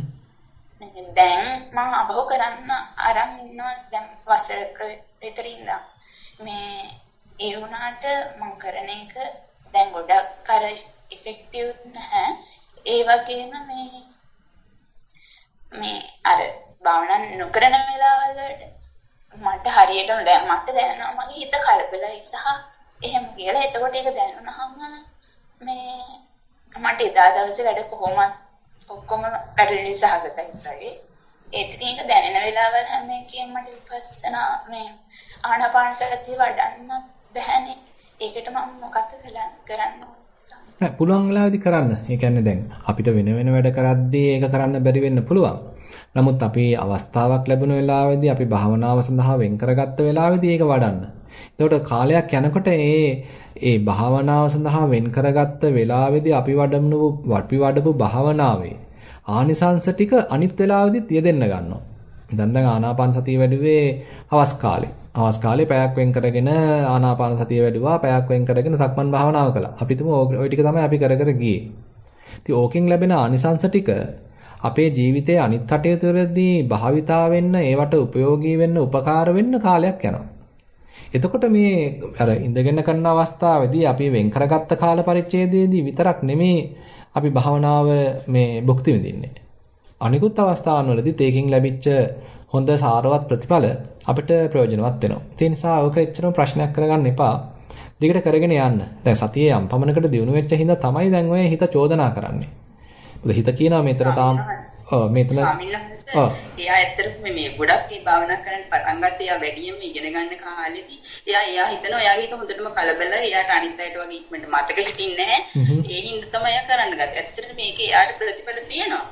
S7: දැන් මම අබහුව කරන්න අරන් ඉන්නවා දැන් වසරක විතර ඉඳන්. මේ ඒ වුණාට මම කරන එක දැන් ගොඩක් අර ඉෆෙක්ටිව් නැහැ. ඒ වගේම මේ මේ අර භාවනා නොකරන වෙලාවල් මට හරියටම දැන් මට දැනෙනවා මගේ හිත කලබලයි සහ එහෙම කියලා. එතකොට ඒක දැනුණාම මේ මට එදා දවසේ වැඩ කොහොමත් ඔක්කොම වැඩ නිසහගතයි වගේ. ඒත් ඉතින් ඒක දැනෙන වෙලාවල් හැම එකෙම මට විපස්සනා මේ ආනාපාන සතිය වඩන්න බැහැනේ. ඒකට මම මොකක්ද කරන්න
S1: නෑ පුළුවන් වෙලාවෙදි කරන්න. ඒ කියන්නේ දැන් අපිට වෙන වෙන වැඩ කරද්දී ඒක කරන්න බැරි වෙන්න පුළුවන්. නමුත් අපි අවස්ථාවක් ලැබුණ වෙලාවෙදී අපි භාවනාව සඳහා වෙන් කරගත්ත වෙලාවෙදී ඒක වඩන්න. එතකොට කාලයක් යනකොට ඒ ඒ භාවනාව සඳහා වෙන් කරගත්ත වෙලාවෙදී අපි වඩමු අපි වඩපු භාවනාවේ ආනිසංස ටික අනිත් වෙලාවෙදිත් යෙදෙන්න ගන්නවා. දැන් දැන් ආනාපාන සතිය වැඩිවේ හවස් කාලේ. හවස් කාලේ පැයක් වෙන් කරගෙන ආනාපාන සතිය වැඩිවා පැයක් වෙන් කරගෙන සක්මන් භාවනාව කළා. අපි තුමු ওই ටික තමයි අපි කර කර ගියේ. ඉතින් ඕකෙන් ලැබෙන ආනිසංස ටික අපේ ජීවිතයේ අනිත් කටයුතු වලදී භාවිතා වෙන්න ඒවට ප්‍රයෝගී වෙන්න උපකාර වෙන්න කාලයක් යනවා. එතකොට මේ අර ඉඳගෙන කරන අවස්ථාවේදී අපි වෙන් කරගත්ත කාල පරිච්ඡේදයේදී විතරක් නෙමේ අපි භාවනාව මේ භුක්ති විඳින්නේ. අනිකුත් අවස්ථාවන් වලදී තේකින් ලැබිච්ච හොඳ සාරවත් ප්‍රතිඵල අපිට ප්‍රයෝජනවත් වෙනවා. ඒ නිසා ඔක එච්චරම ප්‍රශ්නයක් කරගන්න එපා. දිගට කරගෙන යන්න. දැන් සතියේ යම් පමණකට දිනු වෙච්ච හින්දා තමයි දැන් ඔය හිත චෝදනා කරන්නේ. මොකද හිත කියනවා මෙතන තාම ඔව් මෙතන
S8: වහන්සේ එයා ඇත්තටම මේ ගොඩක් ඒ භාවනා කරන්න පටන් ගත්තේ එයා වැඩියෙන්ම ඉගෙන ගන්න කාලෙදී එයා එයා හිතනවා එයාගේ හිත හොඳටම කලබලයි එයාට අනිත් අයට වගේ ඉක්මනට මතක හිටින්නේ නැහැ. ඒ හින්දා තමයි එයා කරන්න ගත්තේ. ඇත්තටම මේකේ එයාට ප්‍රතිඵල තියෙනවා.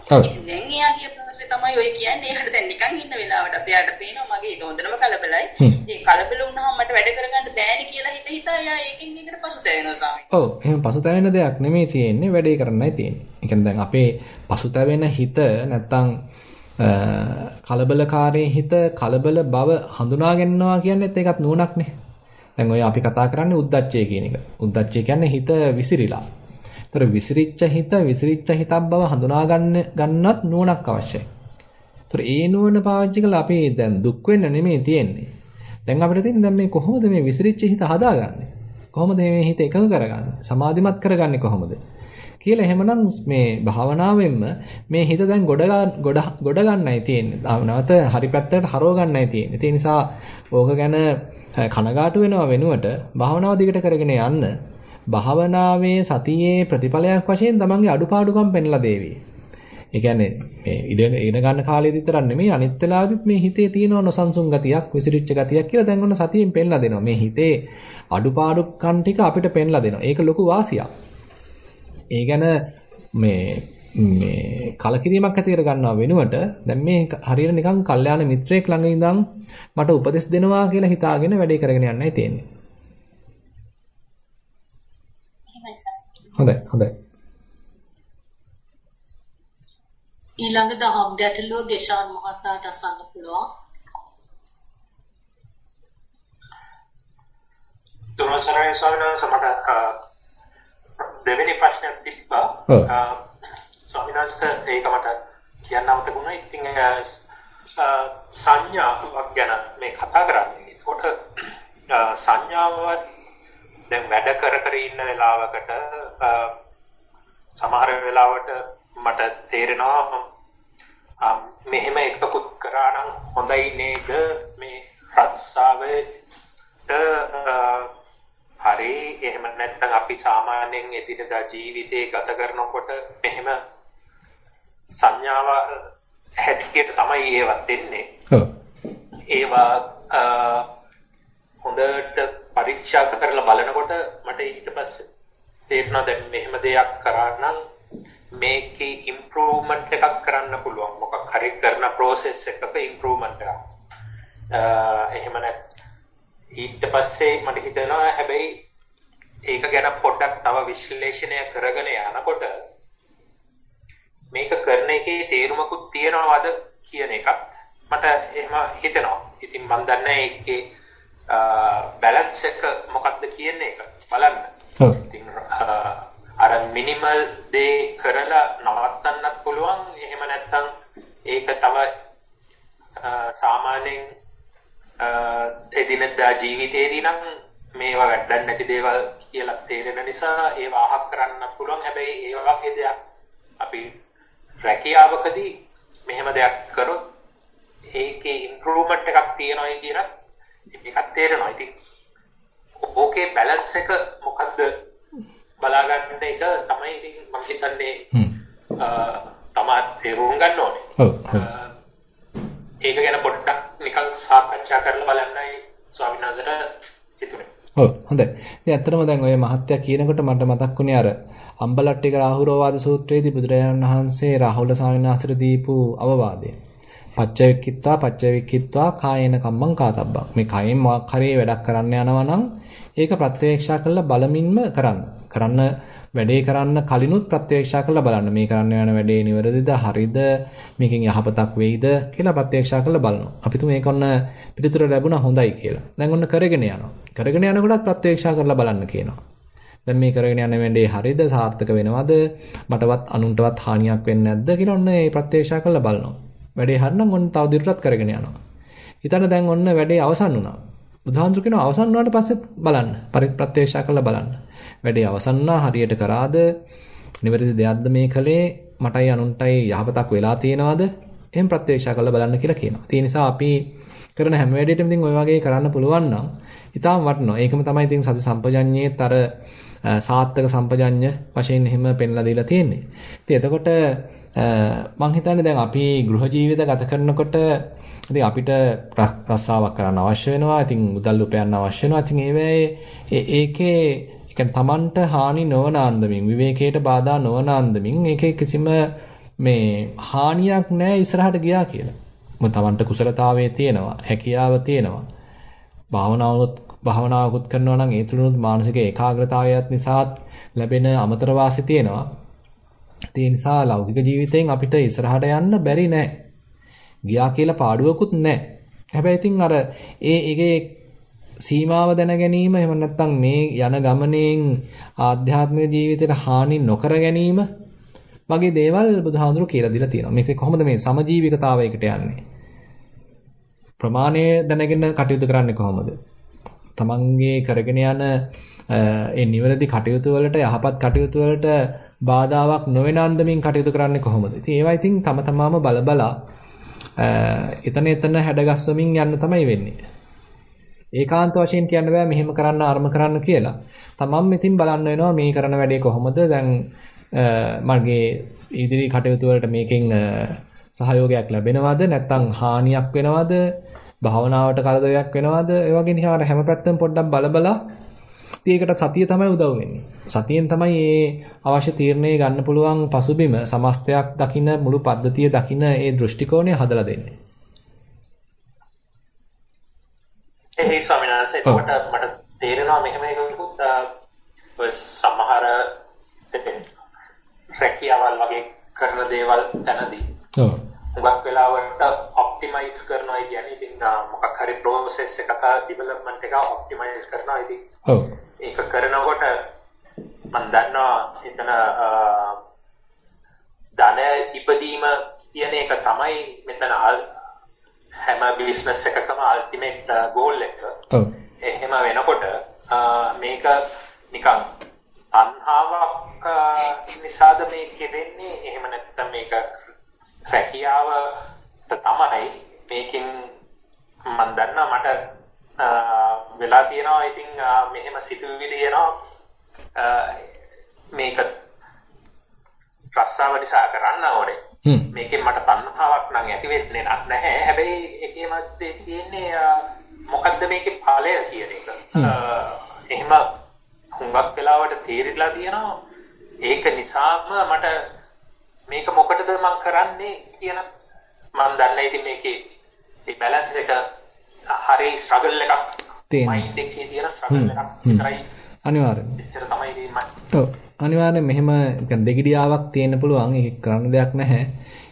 S8: දැන් එයා කිය ප්‍රශ්නේ තමයි ඔය කියන්නේ එයාට දැන් නිකන් ඉන්න වෙලාවටත් එයාට පේනවා මගේ හිත හොඳටම කලබලයි ඒ කලබල වුණාම මට වැඩ කරගන්න බෑනේ කියලා හිත හිතා එයා ඒකෙන් එකට පසුතැවෙනවා ස්වාමීන්
S1: ඔව් එහෙනම් පසුතැවෙන දෙයක් නෙමෙයි තියෙන්නේ වැඩේ කරන්නයි තියෙන්නේ. ඒ කියන්නේ දැන් අපේ පසුතැවෙන හිත නැත්තම් කලබලකාරී හිත කලබල බව හඳුනා ගන්නවා කියන්නේත් ඒකත් නුවණක්නේ. දැන් ඔය අපි කතා කරන්නේ උද්දච්චය කියන එක. උද්දච්චය කියන්නේ හිත විසිරිලා. ඒතර විසිරිච්ච හිත විසිරිච්ච හිතක් බව හඳුනා ගන්න ගන්නත් නුවණක් අවශ්‍යයි. ඒතර ඒ නුවණ පාවිච්චි කරලා අපි දැන් දුක් වෙන්න නෙමෙයි තියෙන්නේ. දැන් අපිට තියෙන දැන් මේ කොහොමද මේ විසිරිච්ච හිත හදාගන්නේ? කොහොමද මේ හිත එකඟ කරගන්නේ? සමාධිමත් කරගන්නේ කොහොමද? කියලා එහෙමනම් මේ භාවනාවෙන්ම මේ හිත දැන් ගොඩ ගොඩ ගොඩ ගන්නයි තියෙන්නේ. නැවත හරි පැත්තකට හරව ගන්නයි තියෙන්නේ. ඒ නිසා ඕක ගැන කනගාටු වෙනව වෙනුවට භාවනාව දිගට කරගෙන යන්න භාවනාවේ සතියේ ප්‍රතිඵලයක් වශයෙන් තමන්ගේ අඩුපාඩුකම් පෙන්ලා දේවි. ඒ කියන්නේ මේ ඉඩ ඉඩ ගන්න කාලෙදි විතරක් නෙමෙයි අනිත් වෙලාවෙදිත් මේ හිතේ තියෙන නොසන්සුන් ගතියක් විසිරිච්ච ගතියක් කියලා දැන් ඔන්න සතියෙන් පෙන්ලා දෙනවා. මේ හිතේ අඩුපාඩුකම් ටික අපිට පෙන්ලා දෙනවා. ඒක ලොකු වාසියක්. ඒ ගැන මේ මේ කලකිරීමක් ඇති කර ගන්නව වෙනුවට දැන් මේ හරියට නිකන් කල්යාණ මිත්‍රයෙක් ළඟ ඉඳන් මට උපදෙස් දෙනවා කියලා හිතාගෙන වැඩේ කරගෙන යන්නයි තියෙන්නේ. හොඳයි හොඳයි.
S2: ඊළඟ දහම් ගැටලුව ගෙෂාන් මහතාට අසන්න පුළුවන්.
S4: තුනසරයි ස්වාමීන් වහන්සේ දෙවෙනි ප්‍රශ්නයක් තිබ්බා. ස්වාමීන් වහන්සේ ඒක මට කියන්න අමතකුණා. ඉතින් සංඥාවක් ගැන මේ කතා කරන්නේ. ඒකට සංඥාව දැන් වැඩ කර කර ඉන්න වෙලාවකට සමහර වෙලාවට මට තේරෙනවා මෙහෙම එකකුත් කරා නම් හොඳයි නේද මේ රස්සාවේ හරි එහෙම නැත්නම් අපි සාමාන්‍යයෙන් එදිනදා ජීවිතේ ගත කරනකොට මෙහෙම සංඥාව හැටියට තමයි ඒවත් එන්නේ. ඒවා හොඳට පරීක්ෂා කරලා බලනකොට මට ඊට පස්සේ තේරෙනවා දැන් මෙහෙම දෙයක් කරා නම් මේකේ ඉම්ප්‍රූව්මන්ට් එකක් කරන්න පුළුවන්. මොකක් හරි කරන process එකක ඉම්ප්‍රූව්මන්ට් එකක්. එහෙම නැත්නම් ඊට පස්සේ මට හිතෙනවා හැබැයි ඒක ගැන පොඩ්ඩක් තව විශ්ලේෂණය කරගෙන යනකොට මේක කරන එකේ තේරුමකුත් තියනවද කියන එකක් මට එහෙම හිතෙනවා. ඉතින් මම දන්නේ ඒකේ බැලන්ස් එක මොකක්ද කියන එක බලන්න. ඔව්. ඉතින් අර මිනිමල් දේ කරලා නවත්තන්නත් පුළුවන්. එහෙම නැත්නම් ඒක තව සාමාන්‍යයෙන් එදිනෙදා ජීවිතේදී නම් මේවා වැඩක් නැති දේවල් කියලා තේරෙන නිසා ඒවා අහක් කරන්න පුළුවන්. හැබැයි ඒ වගේ දෙයක් අපි රැකියාවකදී මෙහෙම දෙයක් කරොත් ඒකේ ඉම්ප්‍රූව්මන්ට් එකක් තියෙනවා කියන එකක් තේරෙනවා. ඉතින් ඕකේ බැලන්ස් එක මොකද්ද බලාගන්න එක තමයි ඉතින් මම හිතන්නේ තමයි තේරුම් ගන්න ඕනේ. ඔව්. ඒක ගැන පොඩ්ඩක් නිකන් සාකච්ඡා කරලා බලන්නයි ස්වාමීන් වහන්සේට හිතුනේ.
S1: ඔව් හොඳයි. ඉතින් ඇත්තටම දැන් ඔය මහත්ය කියනකොට මට මතක් වුණේ අර අම්බලට්ටික රාහුරෝවාද සූත්‍රයේදී බුදුරජාණන් වහන්සේ රාහුල වහන්සේට දීපු අවවාදය. පච්චවික්කිත්වා පච්චවික්කිත්වා කායේන කම්මං කාතබ්බං. මේ කයෙන් මොකක් හරි වැඩක් කරන්න යනවා නම් ඒක ප්‍රත්‍යක්ෂා කරලා බලමින්ම කරන්න. කරන්න වැඩේ කරන්න කලිනුත් ප්‍රත්‍යක්ෂා කරලා බලන්න. මේ කරන්න යන වැඩේ නිවැරදිද හරිද මේකෙන් යහපතක් වෙයිද කියලා ප්‍රත්‍යක්ෂා කරලා බලනවා. අපි තුමේ මේක ඔන්න පිළිතුර ලැබුණා හොඳයි කියලා. දැන් ඔන්න කරගෙන යනවා. කරගෙන යනකොටත් ප්‍රත්‍යක්ෂා කරලා බලන්න කියනවා. දැන් මේ කරගෙන යන වැඩේ හරිද සාර්ථක වෙනවද මටවත් අනුන්ටවත් හානියක් වෙන්නේ නැද්ද කියලා ඔන්න ඒ ප්‍රත්‍යක්ෂා කරලා බලනවා. වැඩේ හරිනම් ඔන්න තව දිරටත් කරගෙන යනවා. හිතන්න දැන් ඔන්න වැඩේ අවසන් වුණා. බුදුහාඳුර කියනවා අවසන් වුණාට පස්සෙත් බලන්න. පරිප්‍රත්‍යක්ෂා කරලා බලන්න. වැඩේ අවසන් හරියට කරාද? නිවැරදි දෙයක්ද මේ කලේ? මටයි අනුන්ටයි යහපතක් වෙලා තියෙනවද? එහෙම ප්‍රත්‍යක්ෂ කරලා බලන්න කියලා කියනවා. ඒ නිසා අපි කරන හැම වෙලේටම ඉතින් ওই වගේ කරන්න පුළුවන් නම් ඊටාම් වටනවා. ඒකම තමයි ඉතින් සති සම්පජඤ්ඤයේත් අර සාත්තක සම්පජඤ්ඤ වශයෙන් එහෙම පෙන්ලා දීලා තියෙන්නේ. ඉතින් එතකොට මම හිතන්නේ දැන් අපි ගෘහ ජීවිත ගත කරනකොට ඉතින් අපිට රස්සාවක් කරන්න අවශ්‍ය වෙනවා. ඉතින් මුදල් උපයන්න අවශ්‍ය වෙනවා. ඉතින් ඒ ඒකේ කියන්නේ Tamanට හානි නොවන අන්දමින් විවේකයට බාධා නොවන අන්දමින් ඒකේ කිසිම මේ හානියක් නැහැ ඉස්සරහට ගියා කියලා. මොකද Tamanට කුසලතාවයේ තියෙනවා, හැකියාව තියෙනවා. භාවනාවොත් භාවනාවකුත් කරනවා නම් ඒ තුලනොත් මානසික ඒකාග්‍රතාවයත් නිසාත් ලැබෙන අමතර වාසි තියෙනවා. ඒ නිසා ලෞකික ජීවිතයෙන් අපිට ඉස්සරහට යන්න බැරි නෑ. ගියා කියලා පාඩුවකුත් නෑ. හැබැයි ඉතින් අර ඒ ඒකේ සීමාව දැන ගැනීම එහෙම නැත්නම් මේ යන ගමනෙන් ආධ්‍යාත්මික ජීවිතයට හානි නොකර ගැනීම වගේ දේවල් බුදුහාඳුරු කියලා දීලා තියෙනවා. මේක කොහොමද මේ සමජීවිකතාවයකට යන්නේ? ප්‍රමාණය දැනගෙන කටයුතු කරන්නේ කොහොමද? තමන්ගේ කරගෙන යන ඒ නිවැරදි කටයුතු වලට යහපත් කටයුතු වලට බාධාවක් නොවන අන්දමින් කටයුතු කරන්නේ කොහොමද? ඉතින් ඒවා ඉතින් තම තමාම බලබලා එතන එතන හැඩගස්වමින් යන්න තමයි වෙන්නේ. ඒකාන්ත වශයෙන් කියන්න බෑ මෙහෙම කරන්න අරම කරන්න කියලා. තමන් ඉතින් බලන්න වෙනවා මේ කරන වැඩේ කොහොමද? දැන් මගේ ඉදිරි කටයුතු වලට මේකෙන් සහයෝගයක් ලැබෙනවද? නැත්නම් හානියක් වෙනවද? භාවනාවට කරදරයක් වෙනවද? ඒ වගේ නිකන් හැම පැත්තම පොඩ්ඩක් බලබලා ඒකට සතිය තමයි උදව් වෙන්නේ. සතියෙන් තමයි මේ අවශ්‍ය තීරණය ගන්න පුළුවන් පසුබිම සමස්තයක් දකින්න මුළු පද්ධතිය දකින්න ඒ දෘෂ්ටි කෝණය හදලා දෙන්නේ.
S4: ඒ ස්වාමීන් වහන්සේ ඒකට මට තේරෙනවා මෙහෙම එකකුත් ඔය සමහර රැකියාවල් වගේ කරන දේවල් තැනදී ඔව්. හුඟක් වෙලාවට ඔප්ටිමයිස් කරනවා කියන්නේ ඉතින් මොකක් හරි ප්‍රොසෙස් එකක ඩෙවලොප්මන්ට් එක ඔප්ටිමයිස් කරනවා. ඉතින් ඔව්. ඒක කරනකොට මම දන්නවා එතන ධන ඉපදීම කියන එක තමයි මෙතන හැම බිස්නස් එකකම අල්ටිමේට් ගෝල් එක. ඔව්. එහෙම වෙනකොට මේක නිකන් තණ්හාවක් නිසාද මේ කෙරෙන්නේ එහෙම නැත්නම් මේක රැකියාව තමයි මේකෙන් මම දන්නා මට වෙලා තියෙනවා ඉතින් මෙහෙම සිතුවිලි එනවා මේක රස්සාව නිසා කරන්න ඕනේ. මේකෙන් මට තණ්හාවක් නම් ඇති වෙන්නේ නැහැ. හැබැයි ඒකේ මැද්දේ තියෙන්නේ මොකද්ද මේකේ ඵලය කියන එක? එහෙම හුඟක් වෙලාවට තේරිලා තියෙනවා. ඒක නිසාම මට මේක මොකටද මම කරන්නේ කියන මම දන්නේ ඉතින් මේකේ මේ බැලන්ස් එක හරි ස්ට්‍රගල් එකක්.
S1: තියෙනවා.
S4: මයින්ඩ් එකේ තියෙන ස්ට්‍රගල් එකක් විතරයි.
S1: අනිවාර්යෙන්
S4: එච්චර තමයි
S1: ඔව් අනිවාර්යෙන් මෙහෙම දෙගිඩියාවක් තියෙන්න පුළුවන්. ඒක කරන්න දෙයක් නැහැ.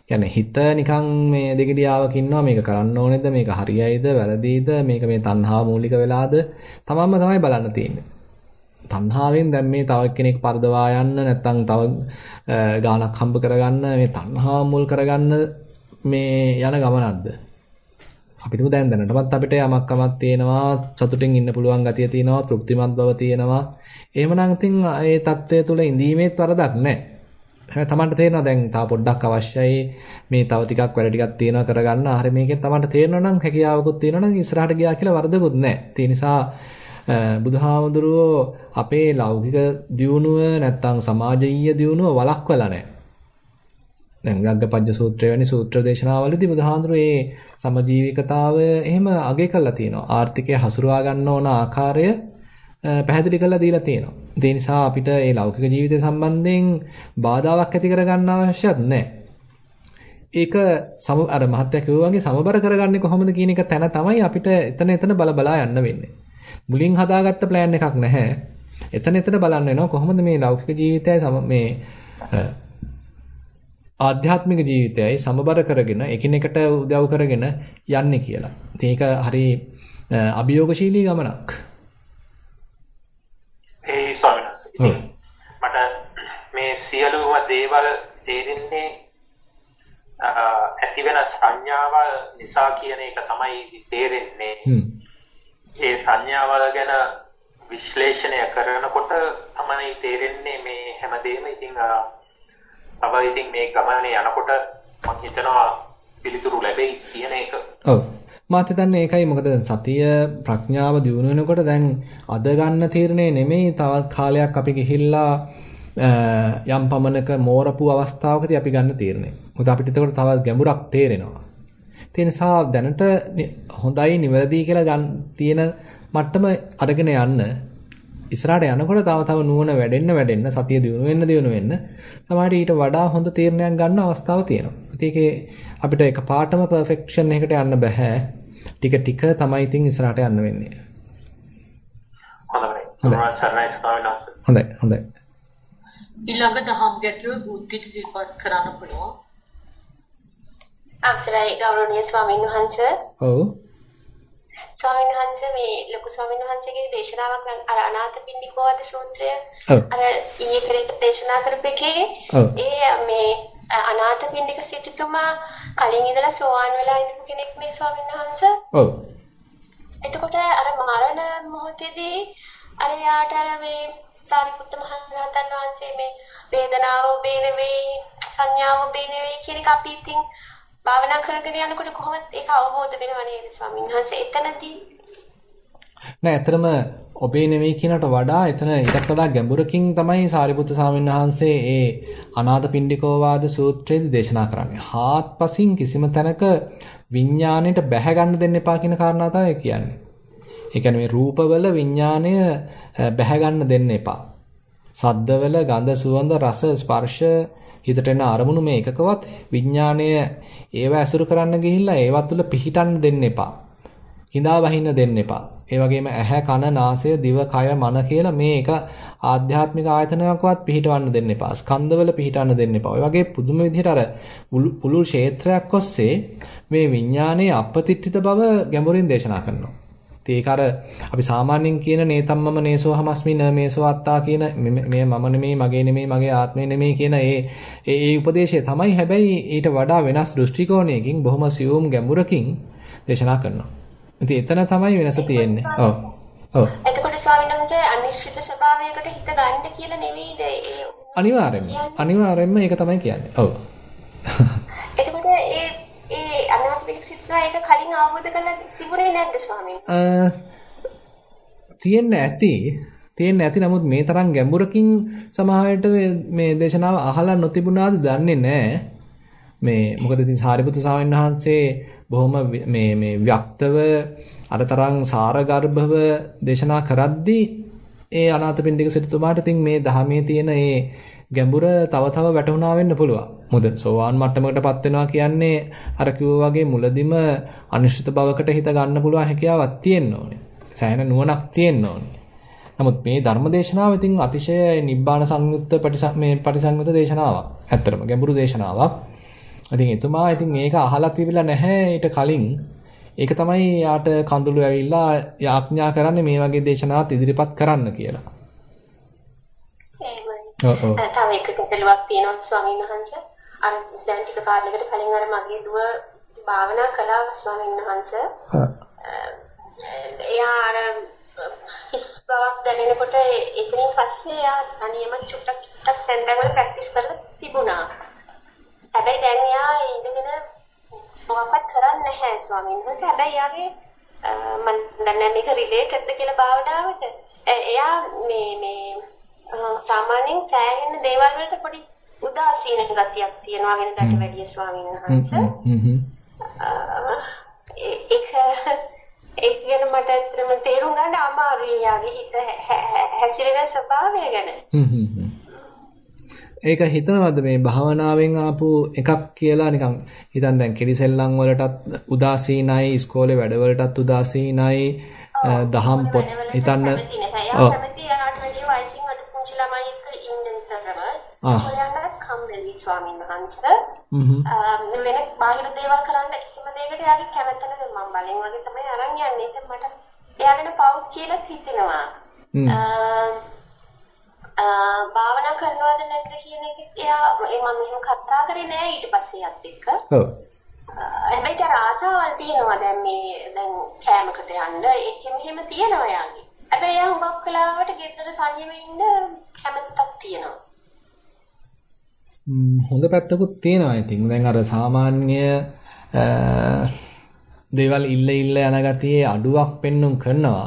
S1: කියන්නේ හිත නිකන් මේ දෙගිඩියාවක් ඉන්නවා. මේක කරන්න ඕනේද? මේක හරියයිද? වැරදිද? මේක මේ තණ්හා මූලික වෙලාද? තමන්ම තමයි බලන්න තියෙන්නේ. තණ්හාවෙන් දැන් මේ තව කෙනෙක් පරදවා යන්න නැත්නම් තව ගානක් හම්බ කරගන්න මේ තණ්හා මුල් කරගන්න මේ යන ගමනක්ද? අපිටම දැන් දැනටමත් අපිට යමක් කමක් තියෙනවා. සතුටින් ඉන්න පුළුවන් ගතිය තියෙනවා. තෘප්තිමත් බව තියෙනවා. එහෙමනම් ඉතින් ඒ தත්ත්වය තුල ඉඳීමේත් වරදක් නැහැ තමන්ට තේරෙනවා දැන් තව පොඩ්ඩක් අවශ්‍යයි මේ තව ටිකක් වැඩ ටිකක් තියෙනවා කරගන්න. හරි මේකෙන් තමන්ට තේරෙනවා නම් හැකියාවකුත් තියෙනවා නම් ඉස්සරහට ගියා කියලා වරදකුත් නැහැ. ඒ නිසා බුදුහාමුදුරුවෝ අපේ ලෞකික දියුණුව නැත්තම් සමාජීය දියුණුව වළක්වලා නැහැ. දැන් ගග්ගපඤ්ඤ සූත්‍රය වැනි සූත්‍ර දේශනාවලදී බුදුහාඳුරු මේ සමජීවිකතාවය එහෙම අගය කරලා තියෙනවා. ආර්ථිකය හසුරවා ගන්න ඕන ආකාරය පැහැදිලි කරලා දීලා තියෙනවා. ඒ නිසා අපිට මේ ලෞකික ජීවිතය සම්බන්ධයෙන් බාධාවක් ඇති කරගන්න අවශ්‍යත් නැහැ. ඒක සම අර මහත්ය කිව්වා වගේ සමබර කරගන්නේ කොහොමද කියන එක තැන තමයි අපිට එතන එතන බල බලා යන්න වෙන්නේ. මුලින් හදාගත්ත ප්ලෑන් එකක් නැහැ. එතන එතන බලන්න වෙනවා කොහොමද මේ ලෞකික ජීවිතයයි මේ ආධ්‍යාත්මික ජීවිතයයි සමබර කරගෙන එකිනෙකට උදව් කරගෙන යන්නේ කියලා. ඉතින් ඒක හරි අභියෝගශීලී ගමනක්.
S4: ඒ ස්වාමීන් වහන්සේ. මට මේ සියලුම දේවල් තේරෙන්නේ ඇති වෙන සංඥාවල් නිසා කියන එක තමයි තේරෙන්නේ. ඒ සංඥාවල් ගැන විශ්ලේෂණය කරනකොට තමයි තේරෙන්නේ මේ හැමදේම ඉතින් තව ඉතින් මේ ගමනේ යනකොට මම හිතනවා පිළිතුරු ලැබෙයි කියන එක.
S1: ඔව්. මාත් හිතන්නේ ඒකයි මොකද සතිය ප්‍රඥාව දියුණු වෙනකොට දැන් අද ගන්න තීරණේ නෙමෙයි තවත් කාලයක් අපි ගිහිල්ලා යම් පමණක මෝරපු අවස්ථාවකදී අපි ගන්න තීරණය. මොකද අපිට එතකොට තවත් ගැඹුරක් තේරෙනවා. ඒ නිසා දැනට හොඳයි නිවැරදි කියලා ගන්න තියෙන මට්ටම අරගෙන යන්න ඉස්සරහට යනකොට තව තව නුවණ වැඩෙන්න වැඩෙන්න සතිය දියුණු වෙන්න දියුණු වෙන්න තමයි ඊට වඩා හොඳ තීරණයක් ගන්න අවස්ථාව තියෙනවා. ඒකේ අපිට එක පාටම පර්ෆෙක්ෂන් එකකට යන්න බෑ. ටික ටික තමයි ඉතින් ඉස්සරහට යන්න වෙන්නේ.
S4: හොඳයි.
S1: හොඳයි හොඳයි.
S2: ඊළඟ දහම් ගැටලුව බුද්ධිට ඉදිරිපත් කරන්න පුළුවන්.
S9: අවසරයි ගෞරවනීය ස්වාමීන් වහන්සේ.
S1: ඔව්.
S9: ස්වාමීන් වහන්සේ මේ ලොකු ස්වාමීන් වහන්සේගේ දේශනාවක් අර අනාථපිණ්ඩිකෝවද සූත්‍රය අර ඊයේ පෙරේද දේශනා කරපු එකේ ඒ මේ අනාථපිණ්ඩික සිටුතුමා කලින් ඉඳලා සෝවාන් වෙලා ඉඳපු කෙනෙක් නේ ස්වාමීන් වහන්සේ.
S1: ඔව්.
S9: එතකොට අර මරණ මොහොතේදී අර යාට මේ සාරිපුත්ත මහ රහතන් වහන්සේ මේ වේදනාව ඔබේ නෙවෙයි සංඥාව ඔබේ නෙවෙයි කියන එක අපි ඉතින් භාවනා කරගෙන යනකොට කොහොමද ඒක අවබෝධ වෙනව නේද ස්වාමීන් වහන්සේ එතනදී
S1: නෑ ඇත්තටම ඔබේ නෙවෙයි කියනට වඩා එතන ඊටත් වඩා ගැඹුරකින් තමයි සාරිපුත්‍ර ස්වාමීන් වහන්සේ ඒ අනාථපිණ්ඩිකෝවාද සූත්‍රයේදී දේශනා කරන්නේ. හාත්පසින් කිසිම තැනක විඥාණයට බැහැ ගන්න දෙන්න එපා කියන කාරණා තමයි කියන්නේ. ඒ කියන්නේ මේ රූපවල විඥාණය බැහැ ගන්න දෙන්න එපා. සද්දවල ගඳ සුවඳ රස ස්පර්ශ හිතට එන අරමුණු මේ එකකවත් විඥාණය ඒව ඇසුරු කරන්න ගිහිල්ලා ඒවත් තුළ පිහිටන්න දෙන්න එපා. හිඳා වහින්න දෙන්න එපා. ඒ වගේම ඇහැ කන නාසය දිව කය මන කියලා මේ එක ආධ්‍යාත්මික ආයතනයකවත් පිහිටවන්න දෙන්න එපා. ස්කන්ධවල පිහිටවන්න දෙන්න එපා. ඔය වගේ පුදුම විදිහට අර පුළුල් ක්ෂේත්‍රයක් ඔස්සේ මේ විඥානයේ අපතිත්‍ිත බව ගැඹුරින් දේශනා කරනවා. ඒක අර අපි සාමාන්‍යයෙන් කියන නේතම්මම නේසෝ හමස්මි න මේසෝ අත්තා කියන මේ මම නෙමෙයි මගේ නෙමෙයි මගේ ආත්මය නෙමෙයි කියන ඒ ඒ උපදේශය තමයි හැබැයි ඊට වඩා වෙනස් දෘෂ්ටි කෝණයකින් බොහොම සියුම් ගැඹුරකින් දේශනා කරනවා. ඉතින් එතන තමයි වෙනස තියෙන්නේ. ඔව්. ඔව්.
S9: එතකොට ස්වාමීන් වහන්සේ අනිශ්චිත ස්වභාවයකට හිත ගන්න කියලා නෙවෙයිද ඒ
S1: අනිවාර්යෙන්ම. අනිවාර්යෙන්ම ඒක තමයි කියන්නේ. ඔව්.
S9: එතකොට ඒ ඒ අනාත්මික සිත්වා ඒක කලින් අවබෝධ කරලා තිබුණේ නැද්ද ස්වාමීන්
S1: තියෙන්න ඇති. තියෙන්න ඇති නමුත් මේ තරම් ගැඹුරකින් සමහරවිට මේ දේශනාව අහලා නොතිබුණාද දන්නේ නැහැ. මේ මොකද ඉතින් සාරිපුත්තු ස්වාමීන් වහන්සේ බොහොම මේ මේ ව්‍යක්තව අරතරන් සාරගර්භව දේශනා කරද්දී ඒ අනාථපිණ්ඩික සිටුතුමාට ඉතින් මේ ධර්මයේ තියෙන ඒ ගැඹුර තව තව වැටහුණා වෙන්න පුළුවන්. මොකද සෝවාන් මට්ටමකටපත් වෙනවා කියන්නේ අර කිව්වා වගේ මුලදිම අනිශ්චිත බවකට හිත ගන්න පුළුවන් හැකියාවක් තියෙන්න ඕනේ. සෑහෙන නුවණක් තියෙන්න ඕනේ. නමුත් මේ ධර්මදේශනාව ඉතින් අතිශය නිබ්බාන සංයුක්ත මේ පරිසංයුත දේශනාවක්. ඇත්තටම ගැඹුරු දේශනාවක්. ඉතින් එතුමා ඉතින් මේක අහලා තිබිලා නැහැ ඊට කලින්. ඒක තමයි යාට කඳුළු ඇවිල්ලා යාඥා කරන්නේ මේ වගේ දේශනාවක් ඉදිරිපත් කරන්න කියලා.
S9: තව එක ගැටලුවක් තියෙනවා ස්වාමීන් වහන්සේ. අර දැන් ටික කාලයකට කලින් අර මගේ දුව භාවනා කළා ස්වාමීන් වහන්සේ. එයා අර හිස් බවක් දැනෙනකොට එතනින් පස්සේ එයා අනියම චුට්ටක් චුට්ටක් දැන් දැන් වල ප්‍රැක්ටිස් කරලා තිබුණා. හැබැයි දැන් එයා ඉඳගෙන මොකක්වත් කරන්නේ නැහැ ස්වාමීන් වහන්සේ. හැබැයි එයාගේ මම දන්නේ මේක රිලේටඩ්ද කියලා භාවනාවට. එයා මේ මේ සාමාන්‍යයෙන් සෑහෙන දේවල් වලට පොඩි උදාසීන ගතියක් තියෙනවා වෙනදට වැඩිය ස්වාමීන් වහන්සේ. ඒක ඒක ගැන මට ඇත්තටම තේරුම් ගන්න අමාරුයි යාගේ හිත හැසිරෙන ස්වභාවය ගැන.
S1: ඒක හිතනවද මේ භාවනාවෙන් ආපු එකක් කියලා? නිකන් හිතන් දැන් කිරිසෙල්ලම් වලටත් උදාසීනයි ඉස්කෝලේ වැඩවලටත් උදාසීනයි දහම් පොත් හිතන්න. ඔව්
S9: ඔයාලට කම්මැලි ස්වාමීන් වහන්සේ. හ්ම්. වෙන බාහිර දේවල් කරන්න කිසිම දෙයකට එයාගේ කැමැත්ත නැහැ මම බලෙන් වගේ තමයි අරන් යන්නේ. ඒක මට එයාගෙන පවුත් කියලා හිතෙනවා. භාවනා කරනවද නැද්ද කියන එක එයා මම මෙහෙම කතා කරේ නෑ ඊට පස්සේ යත් එක්ක.
S1: ඔව්.
S9: හැබැයි අර ආසාවල් තියෙනවා දැන් මේ දැන් කෑමකට යන්න ඒක මෙහෙම තියෙනවා යාගේ. හැබැයි එයා හුඟක් වෙලාවට ගෙදර තනියම ඉන්න කැමැත්තක් තියෙනවා.
S1: හොඳ පැත්තකුත් තියෙනවා ඉතින්. දැන් අර සාමාන්‍ය දේවල් ඉල්ල ඉල්ල යන ගතියේ අඩුවක් පෙන්눔 කරනවා.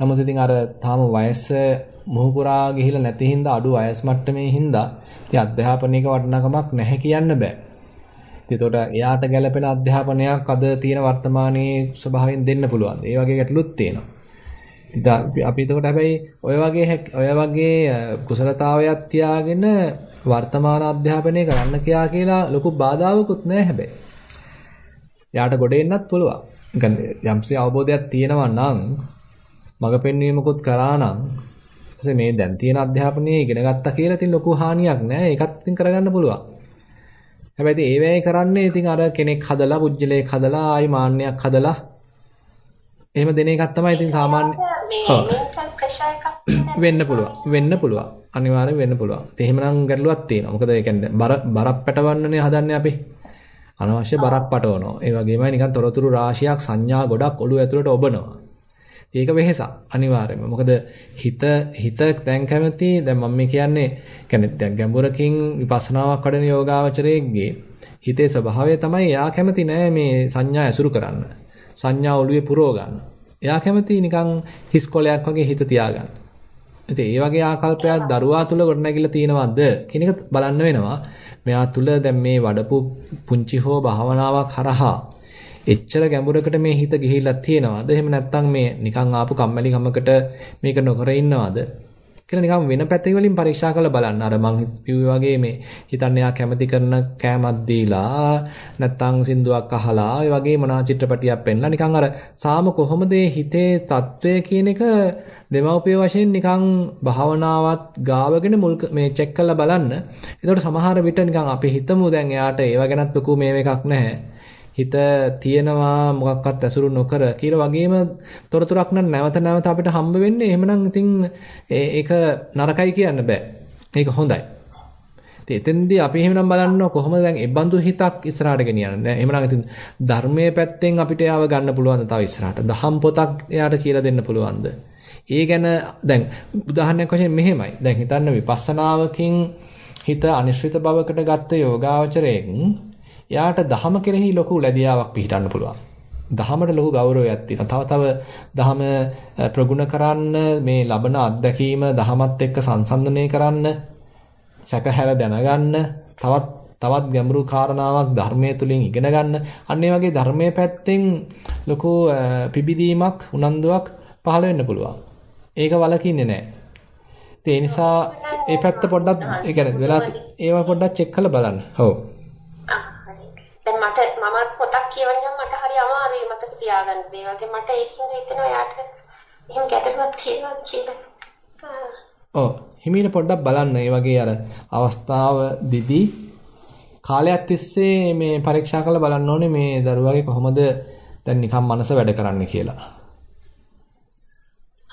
S1: නමුත් ඉතින් අර තාම වයස මුහුකුරා ගිහිලා නැති හින්දා අඩු වයස් මට්ටමේ හින්දා ඉතින් අධ්‍යාපනයක වටිනාකමක් නැහැ කියන්න බෑ. එතකොට එයාට ගැළපෙන අධ්‍යාපනයක් අද තියෙන වර්තමානයේ ස්වභාවයෙන් දෙන්න පුළුවන්. ඒ වගේ ගැටලුත් තියෙනවා. ඉතින් අපි එතකොට හැබැයි ඔය වගේ ඔය වගේ කුසලතාවයක් තියාගෙන වර්තමාන අධ්‍යාපනය කරන්න කියා කියලා ලොකු බාධාවකුත් නැහැ හැබැයි. යාට ගොඩ එන්නත් පුළුවන්. යම්සේ අවබෝධයක් තියෙනවා නම් මග පෙන්වීමකුත් කරා නම් ඊපස්සේ මේ දැන් තියෙන අධ්‍යාපනයේ ඉගෙන ගත්තා කියලා ඉතින් ලොකු හානියක් නෑ ඒකත් ඉතින් කරගන්න පුළුවන් හැබැයි ඒ වෙයි කරන්නේ ඉතින් අර කෙනෙක් හදලා පුජ්‍යලයක් හදලා ආයි මාන්නයක් හදලා එහෙම දෙන එකක් තමයි ඉතින් සාමාන්‍ය වෙන්න පුළුවන්. වෙන්න පුළුවන්. අනිවාර්යෙන් වෙන්න පුළුවන්. ඉතින් එහෙමනම් ගැටලුවක් තියෙනවා. මොකද ඒ කියන්නේ බර බරක් පැටවන්නනේ හදන්නේ අපි. අනවශ්‍ය බරක් පටවනවා. ඒ වගේමයි නිකන් තොරතුරු රාශියක් සංඥා ගොඩක් ඔළුව ඇතුළට ඔබනවා. ඒක වෙහෙසක් අනිවාර්යයෙන්ම. මොකද හිත හිත දැන් කැමති දැන් මම මේ කියන්නේ කියන්නේ දැන් ගැඹුරකින් විපස්සනාවක් වඩන යෝගාවචරයේගේ හිතේ ස්වභාවය තමයි එයා කැමති නෑ මේ සංඥා ඇසුරු කරන්න. සංඥා ඔළුවේ පුරව ගන්න. එයා කැමති නිකන් හිස් කොලයක් වගේ හිත තියාගන්න. ඉතින් ඒ වගේ ආකල්පයක් දරුවා තුල ගොඩනැගිලා තියෙනවද කියන එක බලන්න වෙනවා. මෙයා තුල දැන් මේ වඩපු පුංචි හෝ භාවනාවක් හරහා එච්චර ගැඹුරකට මේ හිත ගිහිල්ලා තියෙනවද? එහෙම නැත්නම් මේ නිකන් ආපු කම්මැලි කමකට මේක නොකර ඉන්නවද? කියලා නිකන් වෙන පැති වලින් පරීක්ෂා කරලා බලන්න. අර මං කිව්වේ වගේ මේ හිතන්න යා කැමති කරන කෑමක් දීලා නැත්නම් සින්දුවක් අහලා ඒ වගේ මොනා චිත්‍රපටියක් පෙන්ලා නිකන් අර සාම කොහොමද හිතේ తත්වය කියන එක දෙමව්පිය වශයෙන් නිකන් භාවනාවත් ගාවගෙන මුල් මේ චෙක් කරලා බලන්න. එතකොට සමහර විට නිකන් අපි හිතමු දැන් එයාට ඒව ගැනත් ලොකු මේව එකක් නැහැ. හිත තියෙනවා මොකක්වත් ඇසුරු නොකර කියලා වගේම තොරතුරක් නම් නැවත නැවත අපිට හම්බ වෙන්නේ එහෙමනම් ඉතින් ඒක නරකයි කියන්න බෑ. ඒක හොඳයි. ඉතින් එතෙන්දී අපි එහෙමනම් බලන්න කොහොමද දැන් ඒ බඳු හිතක් ඉස්සරහට ගෙනියන්නේ. එහෙමනම් ඉතින් ධර්මයේ පැත්තෙන් අපිට යාව ගන්න පුළුවන් තව ඉස්සරහට. දහම් පොතක් එයාට කියලා දෙන්න පුළුවන්ද? ඒ ගැන දැන් උදාහරණයක් වශයෙන් මෙහෙමයි. දැන් හිතන්න විපස්සනාවකින් හිත අනිශ්චිත බවකට ගත්ත යෝගාවචරයෙන් එයාට දහම කෙරෙහි ලොකු ලැබියාවක් පිහිටන්න පුළුවන්. දහමට ලොකු ගෞරවයක් තියෙනවා. තව තව දහම ප්‍රගුණ කරන්න මේ ලබන අත්දැකීම දහමත් එක්ක සංසන්දනය කරන්න සැකහැර දැනගන්න තවත් තවත් ගැඹුරු කාරණාවක් ධර්මයේ තුලින් ඉගෙන ගන්න අන්න වගේ ධර්මයේ පැත්තෙන් ලොකු පිබිදීමක් උනන්දුවක් පහළ වෙන්න පුළුවන්. ඒක වලකින්නේ නැහැ. ඒ නිසා ඒ පැත්ත පොඩ්ඩක් ඒ කියන්නේ වෙලා ඒවා පොඩ්ඩක් චෙක් කරලා බලන්න. ඔව්.
S9: දැන් මට මම පොතක් කියවනියම් මට හරි අමාරුයි මතක තියාගන්න දේවල්. මට ඒකින් හිතෙනවා යාට එහෙම ගැටලුවක් තියෙනවා කියලා.
S1: ඔව් හිමීට පොඩ්ඩක් බලන්න. මේ වගේ අර අවස්ථාව දිදී කාලයක් තිස්සේ මේ පරීක්ෂා කරලා බලන්න ඕනේ මේ දරුවාගේ කොහොමද දැන් නිකන් මනස වැඩ කරන්නේ කියලා.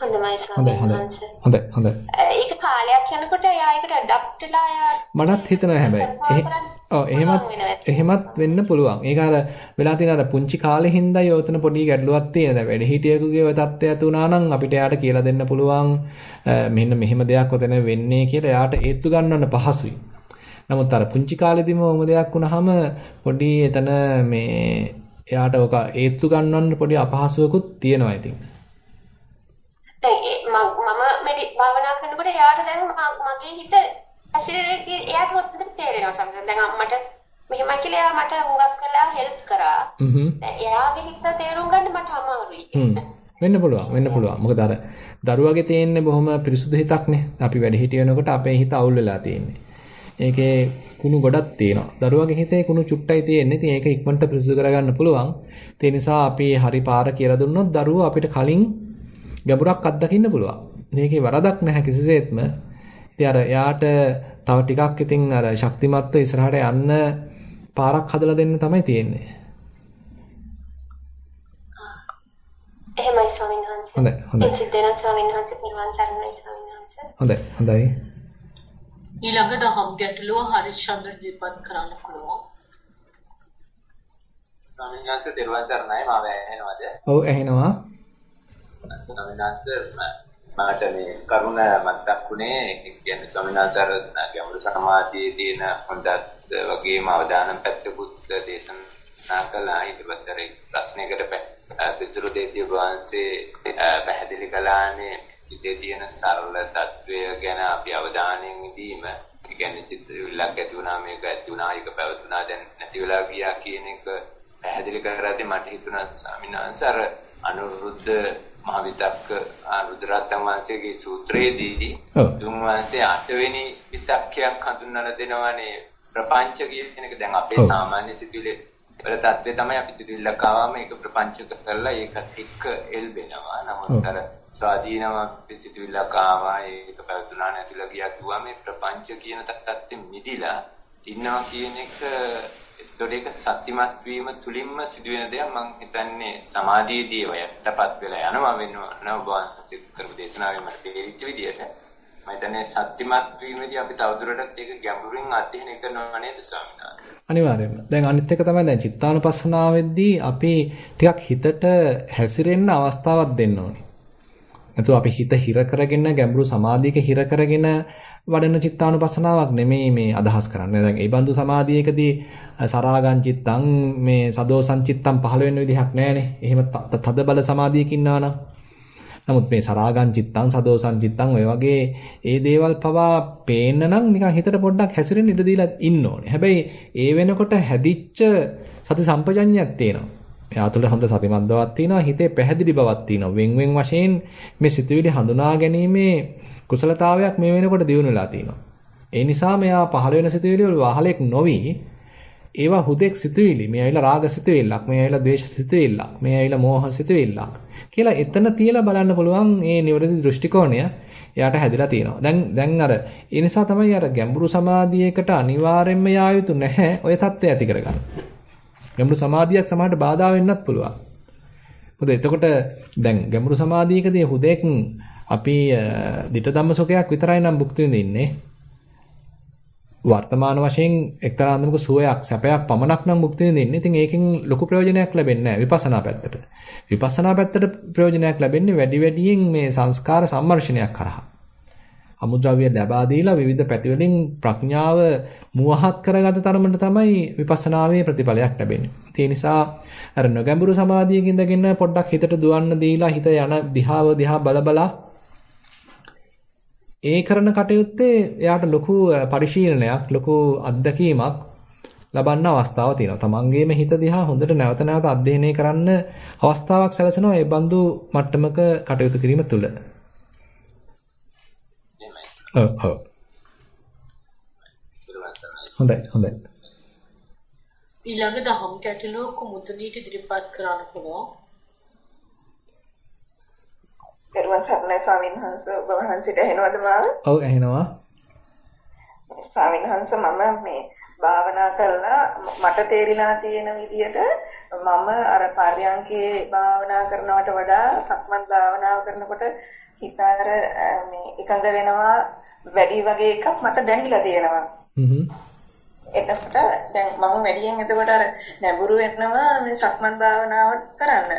S9: හොඳයි වහන්සේ.
S1: හොඳයි හොඳයි.
S9: ඒක කාලයක් යනකොට එයා ඒකට ඇඩප්ට් වෙලා එයා
S1: මටත් හිතනවා හැබැයි. ඔව් එහෙමත් එහෙමත් වෙන්න පුළුවන්. ඒක අර වෙලා තියෙන අර පුංචි කාලේ හින්දා යෝතන පොඩි ගැටලුවක් තියෙන. දැන් වැඩිහිටියෙකුගේ ඔය தත්ත්වයක් වුණා නම් අපිට එයාට කියලා දෙන්න පුළුවන් මෙන්න මෙහෙම දෙයක් ඔතන වෙන්නේ කියලා එයාට ඒත්තු ගන්නවන්න පහසුයි. නමුත් අර පුංචි කාලෙදිම ඔම දෙයක් වුණාම පොඩි එතන මේ එයාට ඔක ඒත්තු ගන්නවන්න පොඩි අපහසුවකුත් තියෙනවා ඉතින්.
S9: දැන් මම මෙඩි භාවනා කරනකොට එයාට දැන් මගේ හිත ඇසිරේ එයාට හොඳට තේරෙනවා සමහරවිට. දැන් අම්මට මෙහෙමයි කියලා එයා මට හුඟක් කළා හෙල්ප් කරා. දැන් එයාගේ හිත තේරුම් ගන්න මට අමාරුයි.
S1: වෙන්න පුළුවන් වෙන්න පුළුවන්. මොකද අර දරුවගේ තියෙන්නේ බොහොම පිරිසුදු හිතක්නේ. අපි වැඩි හිටිය වෙනකොට අපේ හිත අවුල් වෙලා තියෙන්නේ. ඒකේ කුණු ගොඩක් තියෙනවා. දරුවගේ හිතේ කුණු චුට්ටයි තියෙන්නේ. ඉතින් ඒක ඉක්මනට පිරිසුදු කරගන්න පුළුවන්. ඒ නිසා අපි හරි පාර කියලා දුන්නොත් දරුවෝ අපිට කලින් ගැඹුරක් අත්දකින්න පුළුවන්. මේකේ වරදක් නැහැ කිසිසේත්ම. ඉතින් අර එයාට තව ටිකක් ඉතින් අර ශක්තිමත්ව ඉස්සරහට යන්න පාරක් හදලා දෙන්න තමයි තියෙන්නේ.
S9: එහෙමයි ස්වාමීන් වහන්සේ.
S1: හොඳයි හොඳයි.
S9: සිද්ධාර්ථ ස්වාමීන් වහන්සේ පිරුවන් සරණයි ස්වාමීන් වහන්සේ.
S1: හොඳයි හොඳයි.
S2: ඊළඟ දහම් ගැටලුව හරිචන්ද්‍ර දීපත් කරන්න පුළුවන්.
S10: ස්වාමීන් වහන්සේ පිරුවන් සරණයි මාව ඇහෙනවද?
S1: ඔව් ඇහෙනවා.
S10: ස්වාමීන් වහන්සේ මට මේ කරුණ මතක් වුණේ. ඒ කියන්නේ ස්වාමීන් වහන්සේ ගැඹුරු සමාධියේ තියෙන හොඳත් වගේම අවදානම් පැත්තකුත් දේශනා කළා. ඊට පස්සේ ප්‍රශ්නයකට පිටුරු දෙවියන් වහන්සේ පැහැදිලි කළානේ සිතේ තියෙන සරල తත්වය ගැන අපි අවධානයෙන් ඉදීම. ඒ කියන්නේ සිත විලක් ඇති වුණා මේක ඇති වුණා ඒක පැවතුණා දැන් නැති වෙලා ගියා කියන එක පැහැදිලි කරද්දී මට හිතුණා ස්වාමීන් වහන්සේ අර අනුරුද්ධ මහ විතක්ක රුද්‍රාත්තම වහන්සේගේ සූත්‍රයේදී තුන් වහන්සේ අටවෙනි විතක්කයක් හඳුන්වලා දෙනවානේ ප්‍රපංච කියන එක. දැන් අපේ සාමාන්‍ය සිතුවිලි වල தත්ත්වය තමයි අපි සිතුවිල්ලක් ආවම ඒක ප්‍රපංච කරලා ඒකත් එක්ක එල්බෙනවා. නමුත් අර ස්වාධීනව සිතුවිල්ලක් ආවා ඒක පැවතුනා නැතිලා ගියා කිව්වා මේ ප්‍රපංච කියන தත්ත්වෙ මිදිලා ඉන්නවා කියන එක ඒතකොට ඒක සත්‍යමත් වීම තුලින්ම සිදුවෙන දෙයක් මම හිතන්නේ සමාධියේදී වයටපත් වෙලා යනවා වෙනවා නෝබාන්ති කරපු දේශනාවේ මට තේරිච්ච විදිහට මම හිතන්නේ සත්‍යමත් වීමේදී අපි තවදුරටත් ඒක ගැඹුරින් අධ්‍යයනය කරනවා නේද ස්වාමීන් වහන්සේ
S1: අනිවාර්යයෙන්ම. දැන් අනිත් එක තමයි දැන් චිත්තානුපස්සනාවේදී අපි ටිකක් හිතට හැසිරෙන්න අවස්ථාවක් දෙන්න ඕනේ. නැතු අපි හිත හිර කරගෙන ගැඹුරු සමාධියක හිර කරගෙන වඩන චිත්තානුපස්සනාවක් නෙමෙයි මේ අදහස් කරන්නේ. දැන් ඒ බඳු සමාධියකදී සරාගං චිත්තං මේ සදෝසං චිත්තං පහළ වෙන විදිහක් නැහැනේ. එහෙම තද බල සමාධියක ඉන්නවා නම්. නමුත් මේ සරාගං චිත්තං සදෝසං චිත්තං ඔය වගේ ඒ දේවල් පවා පේන්න නම් නිකන් හිතට පොඩ්ඩක් හැසිරෙන්න ඉඩ දීලා ඉන්න ඕනේ. හැබැයි ඒ වෙනකොට හැදිච්ච සති සම්පජඤ්ඤයක් තියෙනවා. එයා තුළ හොඳ සතිමත් බවක් තියෙනවා හිතේ පැහැදිලි බවක් තියෙනවා වෙන් වෙන් වශයෙන් මේ සිතුවිලි හඳුනා ගැනීමේ කුසලතාවයක් මේ වෙනකොට දියුණු වෙලා තියෙනවා ඒ නිසා මෙයා පහළ වෙන සිතුවිලි වල වහලෙක් නොවි ඒවා හුදෙක් සිතුවිලි මේ ඇවිල්ලා රාග සිතුවිල්ලක් මේ ඇවිල්ලා ද්වේෂ සිතුවිල්ලක් මේ ඇවිල්ලා මෝහ සිතුවිල්ලක් කියලා එතන තියලා බලන්න පුළුවන් මේ නිවැරදි දෘෂ්ටි කෝණය එයාට හැදිලා තියෙනවා. දැන් දැන් අර ඒ නිසා තමයි අර ගැඹුරු සමාධියකට අනිවාර්යෙන්ම යා යුතු නැහැ ඔය தත්ත්වය ඇති කරගන්න. ගැඹුරු සමාධියක් සමහරට බාධා වෙන්නත් පුළුවන්. මොකද එතකොට දැන් ගැඹුරු සමාධියකදී හුදෙක් අපි ditta ධම්ම සුඛයක් විතරයි නම් භුක්ති විඳින්නේ. වර්තමාන වශයෙන් එක්තරා අන්දමක සුවයක් සැපයක් පමණක් නම් භුක්ති විඳින්නේ. ඉතින් ඒකෙන් ලොකු ප්‍රයෝජනයක් ලැබෙන්නේ නැහැ විපස්සනා පැත්තට. විපස්සනා පැත්තට ප්‍රයෝජනයක් ලැබෙන්නේ වැඩි වැඩියෙන් මේ සංස්කාර සම්මර්ෂණයක් කරහා. අමුද්‍රව්‍ය ලැබා දීලා විවිධ පැතිවලින් ප්‍රඥාව මුවහත් කරගත තරමට තමයි විපස්සනාවේ ප්‍රතිඵලයක් ලැබෙන්නේ. ඒ නිසා අර නොගැඹුරු සමාධියක ඉඳගෙන පොඩ්ඩක් හිතට දුවන්න දීලා හිත යන දිහාව දිහා බලබලා ඒ කරන කටයුත්තේ එයාට ලොකු පරිශීලනයක් ලොකු අත්දැකීමක් ලබන්න අවස්ථාවක් තියෙනවා. තමන්ගේම හිත දිහා හොඳට නැවත නැවත අධ්‍යයනය කරන්න අවස්ථාවක් සැලසෙනවා ඒ බඳු මට්ටමක කටයුතු කිරීම තුළ. ඔව් ඔව්. හොඳයි හොඳයි.
S2: ඊළඟ දහම් ගැටලුව කුමුතුනීට ඉදිරිපත් කරන්න පුළුවන්.
S11: පෙරවන් සර්ණයි ස්වාමීන් වහන්සේ ඔබ වහන්සේට ඇහෙනවද මාව?
S1: ඔව් ඇහෙනවා.
S11: ස්වාමීන් වහන්සේ මම මේ භාවනා කරලා මට තේරිලා තියෙන විදිහට මම අර පර්යංකේ භාවනා කරනවට වඩා සක්මන් භාවනාව කරනකොට හිත අර මේ එකඟ වෙනවා වැඩි වගේ එකක් මට දැනෙලා තියෙනවා. එතකොට දැන් මම වැඩියෙන් එතකොට අර නැඹුරු වෙනවා මේ සක්මන් භාවනාව කරන්න.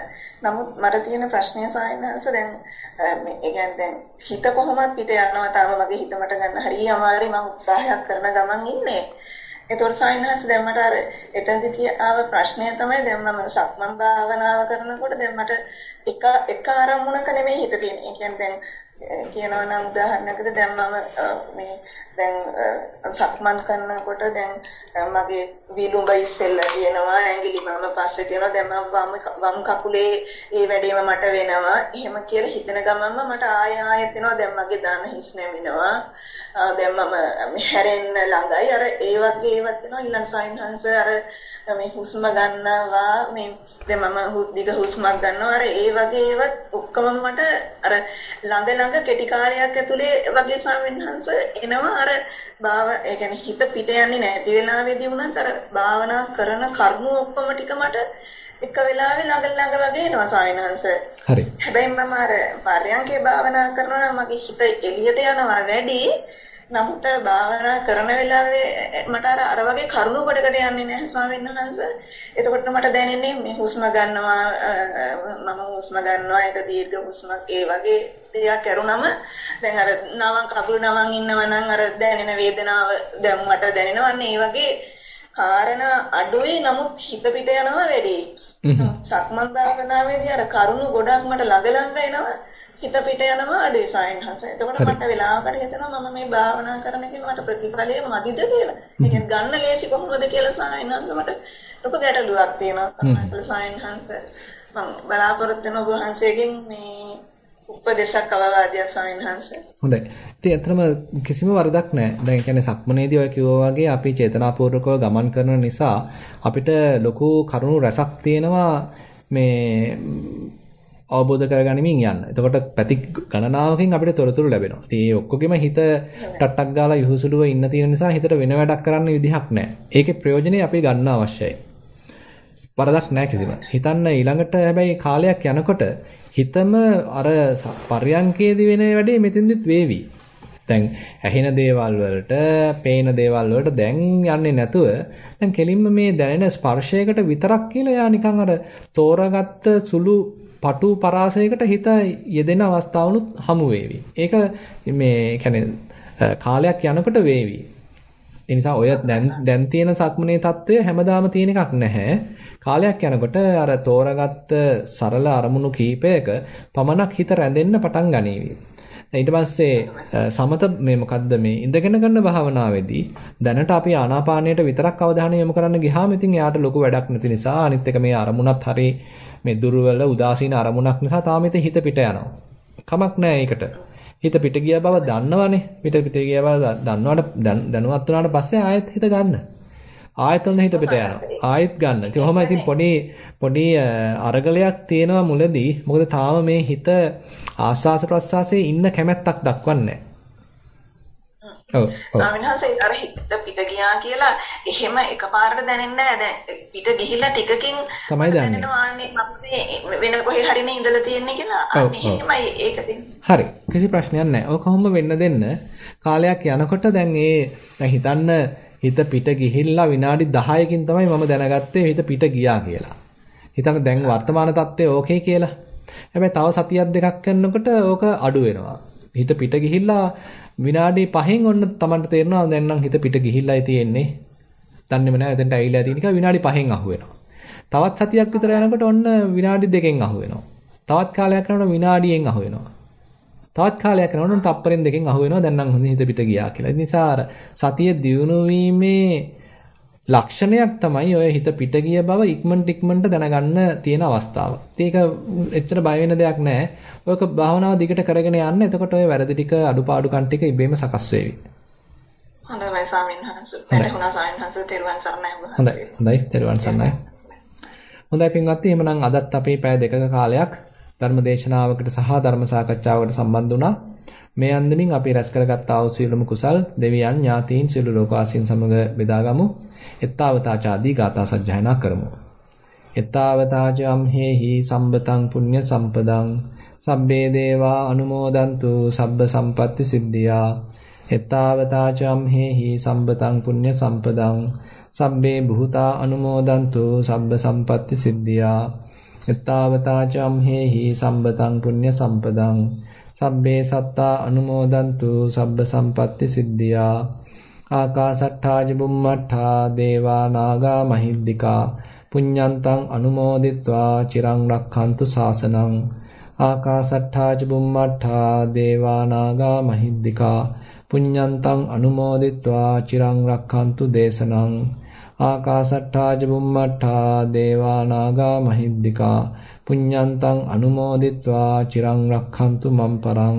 S11: නමුත් මට තියෙන ප්‍රශ්නය සායනහස දැන් මේ ඒ කියන්නේ දැන් හිත කොහොමද පිට යනවා තාම මගේ හිත මට ගන්න හරිය අමාරුයි මම උත්සාහයක් කරන ගමන් ඉන්නේ. ඒතකොට සායනහස දැන් මට අර එතනදි ආව ප්‍රශ්නය තමයි දැන් මම සක්මන් භාවනාව කරනකොට දැන් මට එක එක ආරමුණක නෙමෙයි හිත තියෙන්නේ. ඒ කියන්නේ දැන් කියනවා නම් උදාහරණයකට දැන් මම මේ දැන් සක්මන් කරනකොට දැන් මගේ විලුඹ ඉස්සෙල්ලා තියෙනවා ඇඟිලි මම පස්සේ තියෙනවා දැන් මම වම් වම් කකුලේ ඒ වැඩේම මට වෙනවා. එහෙම කියලා හිතන ගමන්ම මට ආය ආයෙත් එනවා දැන් මගේ දන හිස් නැමිනවා. දැන් මම හැරෙන්න ළඟයි. අර ඒ වගේ ඒවත් වෙනවා ඊළඟ සයින්හන්ස් අර මේ හුස්ම ගන්නවා මේ දැන් මම දිග හුස්මක් ගන්නවා අර ඒ වගේ ඒවත් ඔක්කොම මට අර ළඟ ළඟ කෙටි කාලයක් ඇතුලේ වගේ සයින්හන්ස් එනවා අර භාව ඒ කියන්නේ හිත පිට යන්නේ නැති වෙලාවේදී වුණත් අර භාවනා කරන කර්ම ඔක්කොම ටික මට එක වෙලාවෙ ළඟ ළඟ වගේ එනවා සාවිනහංශ.
S1: හරි.
S11: හැබැයි මම අර පර්යංකේ භාවනා කරනවා නම් මගේ හිත එළියට යනවා වැඩි. නමුත් අර භාවනා කරන වෙලාවේ මට අර අර වගේ කරුණු කොටකට යන්නේ නැහැ ස්වාමීන් වහන්සේ. එතකොට මට දැනෙන්නේ මේ හුස්ම ගන්නවා මම හුස්ම ගන්නවා ඒක දීර්ඝ හුස්මක් ඒ වගේ දෙයක් කරුණම දැන් අර නවන් කකුල් නවන් ඉන්නවා නම් අර දැනෙන වේදනාව දැන් මට දැනෙනවන්නේ ඒ වගේ කාරණා අඩුයි නමුත් හිත පිට යනවා වැඩි. සක්මන් භාවනාවේදී අර කරුණු ගොඩක් මට ළඟ ළඟ එනවා. හිත පිට යනවා අඩුයි සායන්හස. එතකොට මට වෙලාවකට හිතෙනවා මම මේ භාවනා කරන එකේ මට ප්‍රතිඵලය මදිද කියලා. කියන්නේ ගන්න ලේසි කොහොමද කියලා සායන්හස මට ලොකු ගැටලුවක් තියෙනවා. කරුණාකර සායන්හස මම බලාපොරොත්තු වෙන ඔබ වහන්සේගෙන් මේ උපදේශක් අවවාදයක් සායන්හස.
S1: හොඳයි. ඉතින් අතරම කිසිම වරදක් නැහැ. දැන් ඒ කියන්නේ සක්මනේදී ඔය කිව්වා වගේ අපි චේතනාපූර්වකව ගමන් කරන නිසා අපිට ලොකු කරුණු රසක් තියෙනවා මේ අවබෝධ කරගනිමින් යන්න. එතකොට පැති ගණනාවකින් අපිට තොරතුරු ලැබෙනවා. ඉතින් ඒ ඔක්කොගෙම හිත ටට්ටක් ගාලා යහුසුලුව ඉන්න තියෙන නිසා හිතට වෙන වැඩක් කරන්න විදිහක් නැහැ. ඒකේ ප්‍රයෝජනේ අපි ගන්න අවශ්‍යයි. වරදක් නැහැ කිසිම. හිතන්න ඊළඟට හැබැයි කාලයක් යනකොට හිතම අර පර්යංකේදී වෙන වැඩේ මෙතෙන්දිත් වේවි. දැන් ඇහෙන දේවල් වලට, පේන දේවල් වලට දැන් යන්නේ නැතුව දැන් කෙලින්ම මේ දැනෙන ස්පර්ශයකට විතරක් කියලා යා නිකන් අර තෝරාගත්ත සුළු පටු පරාසයකට හිත යෙදෙන අවස්ථාවලුත් හමු වේවි. ඒක මේ කියන්නේ කාලයක් යනකොට වේවි. ඒ නිසා ඔය දැන් දැන් තියෙන සක්මනේ தত্ত্বය හැමදාම තියෙන එකක් නැහැ. කාලයක් යනකොට අර තෝරගත්ත සරල අරමුණු කීපයක පමණක් හිත රැඳෙන්න පටන් ගනීවි. ඊට පස්සේ සමත මේ මොකද්ද මේ ඉඳගෙන කරන භාවනාවේදී දැනට අපි ආනාපානයට විතරක් අවධානය යොමු කරන්න ගියාම ඉතින් එයාට ලොකු වැඩක් නැති නිසා අනිත් එක මේ අරමුණත් හරියි මේ දුර්වල උදාසීන අරමුණක් නිසා තාම හිත පිට යනවා. කමක් නැහැ ඒකට. හිත පිට ගිය බව දන්නවනේ. පිට පිට ගිය බව දන්නවට දැනුවත් වුණාට පස්සේ ආයෙත් හිත ගන්න. ආයෙත් ඔන්න හිත පිට යනවා. ආයෙත් ගන්න. ඉතින් ඔහොම ඉතින් පොඩි පොඩි අරගලයක් තියෙනවා මුලදී. මොකද තාම මේ හිත ආස්වාස ප්‍රස්වාසයේ ඉන්න කැමැත්තක් දක්වන්නේ නැහැ.
S11: ඔව් ස්වාමීන් වහන්සේ අර හිත පිට ගියා කියලා එහෙම එකපාරට දැනෙන්නේ නැහැ. දැන් පිට ගිහිල්ලා ටිකකින්
S1: තමයි දැනෙන්නේ.
S11: වෙන කොහේ හරිනේ ඉඳලා තියෙන්නේ කියලා. එහෙමයි ඒක
S1: හරි. කිසි ප්‍රශ්නයක් නැහැ. ඔය කොහොම වෙන්න දෙන්න කාලයක් යනකොට දැන් ඒ හිතන්න හිත පිට ගිහිල්ලා විනාඩි 10කින් තමයි මම දැනගත්තේ හිත පිට ගියා කියලා. හිතන්න දැන් වර්තමාන තත්ත්වය ඕකේ කියලා. හැබැයි තව සතියක් දෙකක් යනකොට ඕක අඩු වෙනවා. හිත පිට ගිහිල්ලා විනාඩි 5න් ඔන්න Tamanට තේරෙනවා දැන් නම් හිත පිට ගිහිල්ලායි තියෙන්නේ. දන්නේම නැහැ එතනට ඇවිල්ලා තියෙන එක විනාඩි 5න් අහු වෙනවා. තවත් සතියක් විතර යනකොට ඔන්න විනාඩි 2කින් අහු වෙනවා. තවත් කාලයක් යනකොට විනාඩියෙන් අහු වෙනවා. තවත් කාලයක් යනකොට තප්පරෙන් දෙකෙන් අහු වෙනවා දැන් නම් හොඳ හිත පිට ගියා කියලා. ඒ නිසා අර සතිය දියුණු වීමේ ලක්ෂණයක් තමයි ඔය හිත පිට ගිය බව ඉක්මනට ඉක්මනට දැනගන්න තියෙන අවස්ථාව. ඒක එච්චර බය වෙන දෙයක් නෑ. ඔයක භාවනාව දිගට කරගෙන යන්න. එතකොට ඔය වැරදි ටික අඩුපාඩුකම් ටික ඉබේම සකස් වෙවි.
S11: හොඳයි ස්වාමීන් වහන්සේ. වැටහුණා ස්වාමීන් වහන්සේ තෙරුවන් සරණයි.
S1: හොඳයි. හොඳයි. තෙරුවන් සරණයි. හොඳයි පින්වත්නි එහෙමනම් අදත් අපි පැය දෙකක කාලයක් ධර්ම දේශනාවකට සහ ධර්ම සාකච්ඡාවකට සම්බන්ධ වුණා. මේ අන්දමින් අපි රැස් කරගත් ආ වූ සියලුම කුසල් දෙවියන් ඥාතීන් සියලු ලෝකවාසීන් සමග බෙදාගමු. එත්තාවතාචාදී ගාථා සජ්ජායනා කරමු. එත්තාවතාචම් හේහි සම්බතං පුඤ්ඤ සම්පදං සබ්බේ දේවා අනුමෝදන්තු සබ්බ සම්පatti සිද්ධියා. එත්තාවතාචම් හේහි සම්බතං පුඤ්ඤ සම්පදං සබ්බේ බුතා අනුමෝදන්තු සබ්බ සම්පatti සිද්ධියා. එත්තාවතාචම් හේහි සම්බතං පුඤ්ඤ සම්පදං සබ්බේ සත්තා අනුමෝදන්තු සබ්බ සම්පatti සිද්ධියා. ආකාසට්ඨා ජුම්මට්ඨා දේවා නාග මහිද්దికා පුඤ්ඤන්තං අනුමෝදිත්වා චිරං රක්ඛන්තු සාසනං ආකාසට්ඨා චුම්මට්ඨා දේවා නාග මහිද්దికා පුඤ්ඤන්තං අනුමෝදිත්වා චිරං රක්ඛන්තු දේශනං ආකාසට්ඨා චුම්මට්ඨා දේවා නාග මහිද්దికා පුඤ්ඤන්තං අනුමෝදිත්වා චිරං රක්ඛන්තු මම්පරං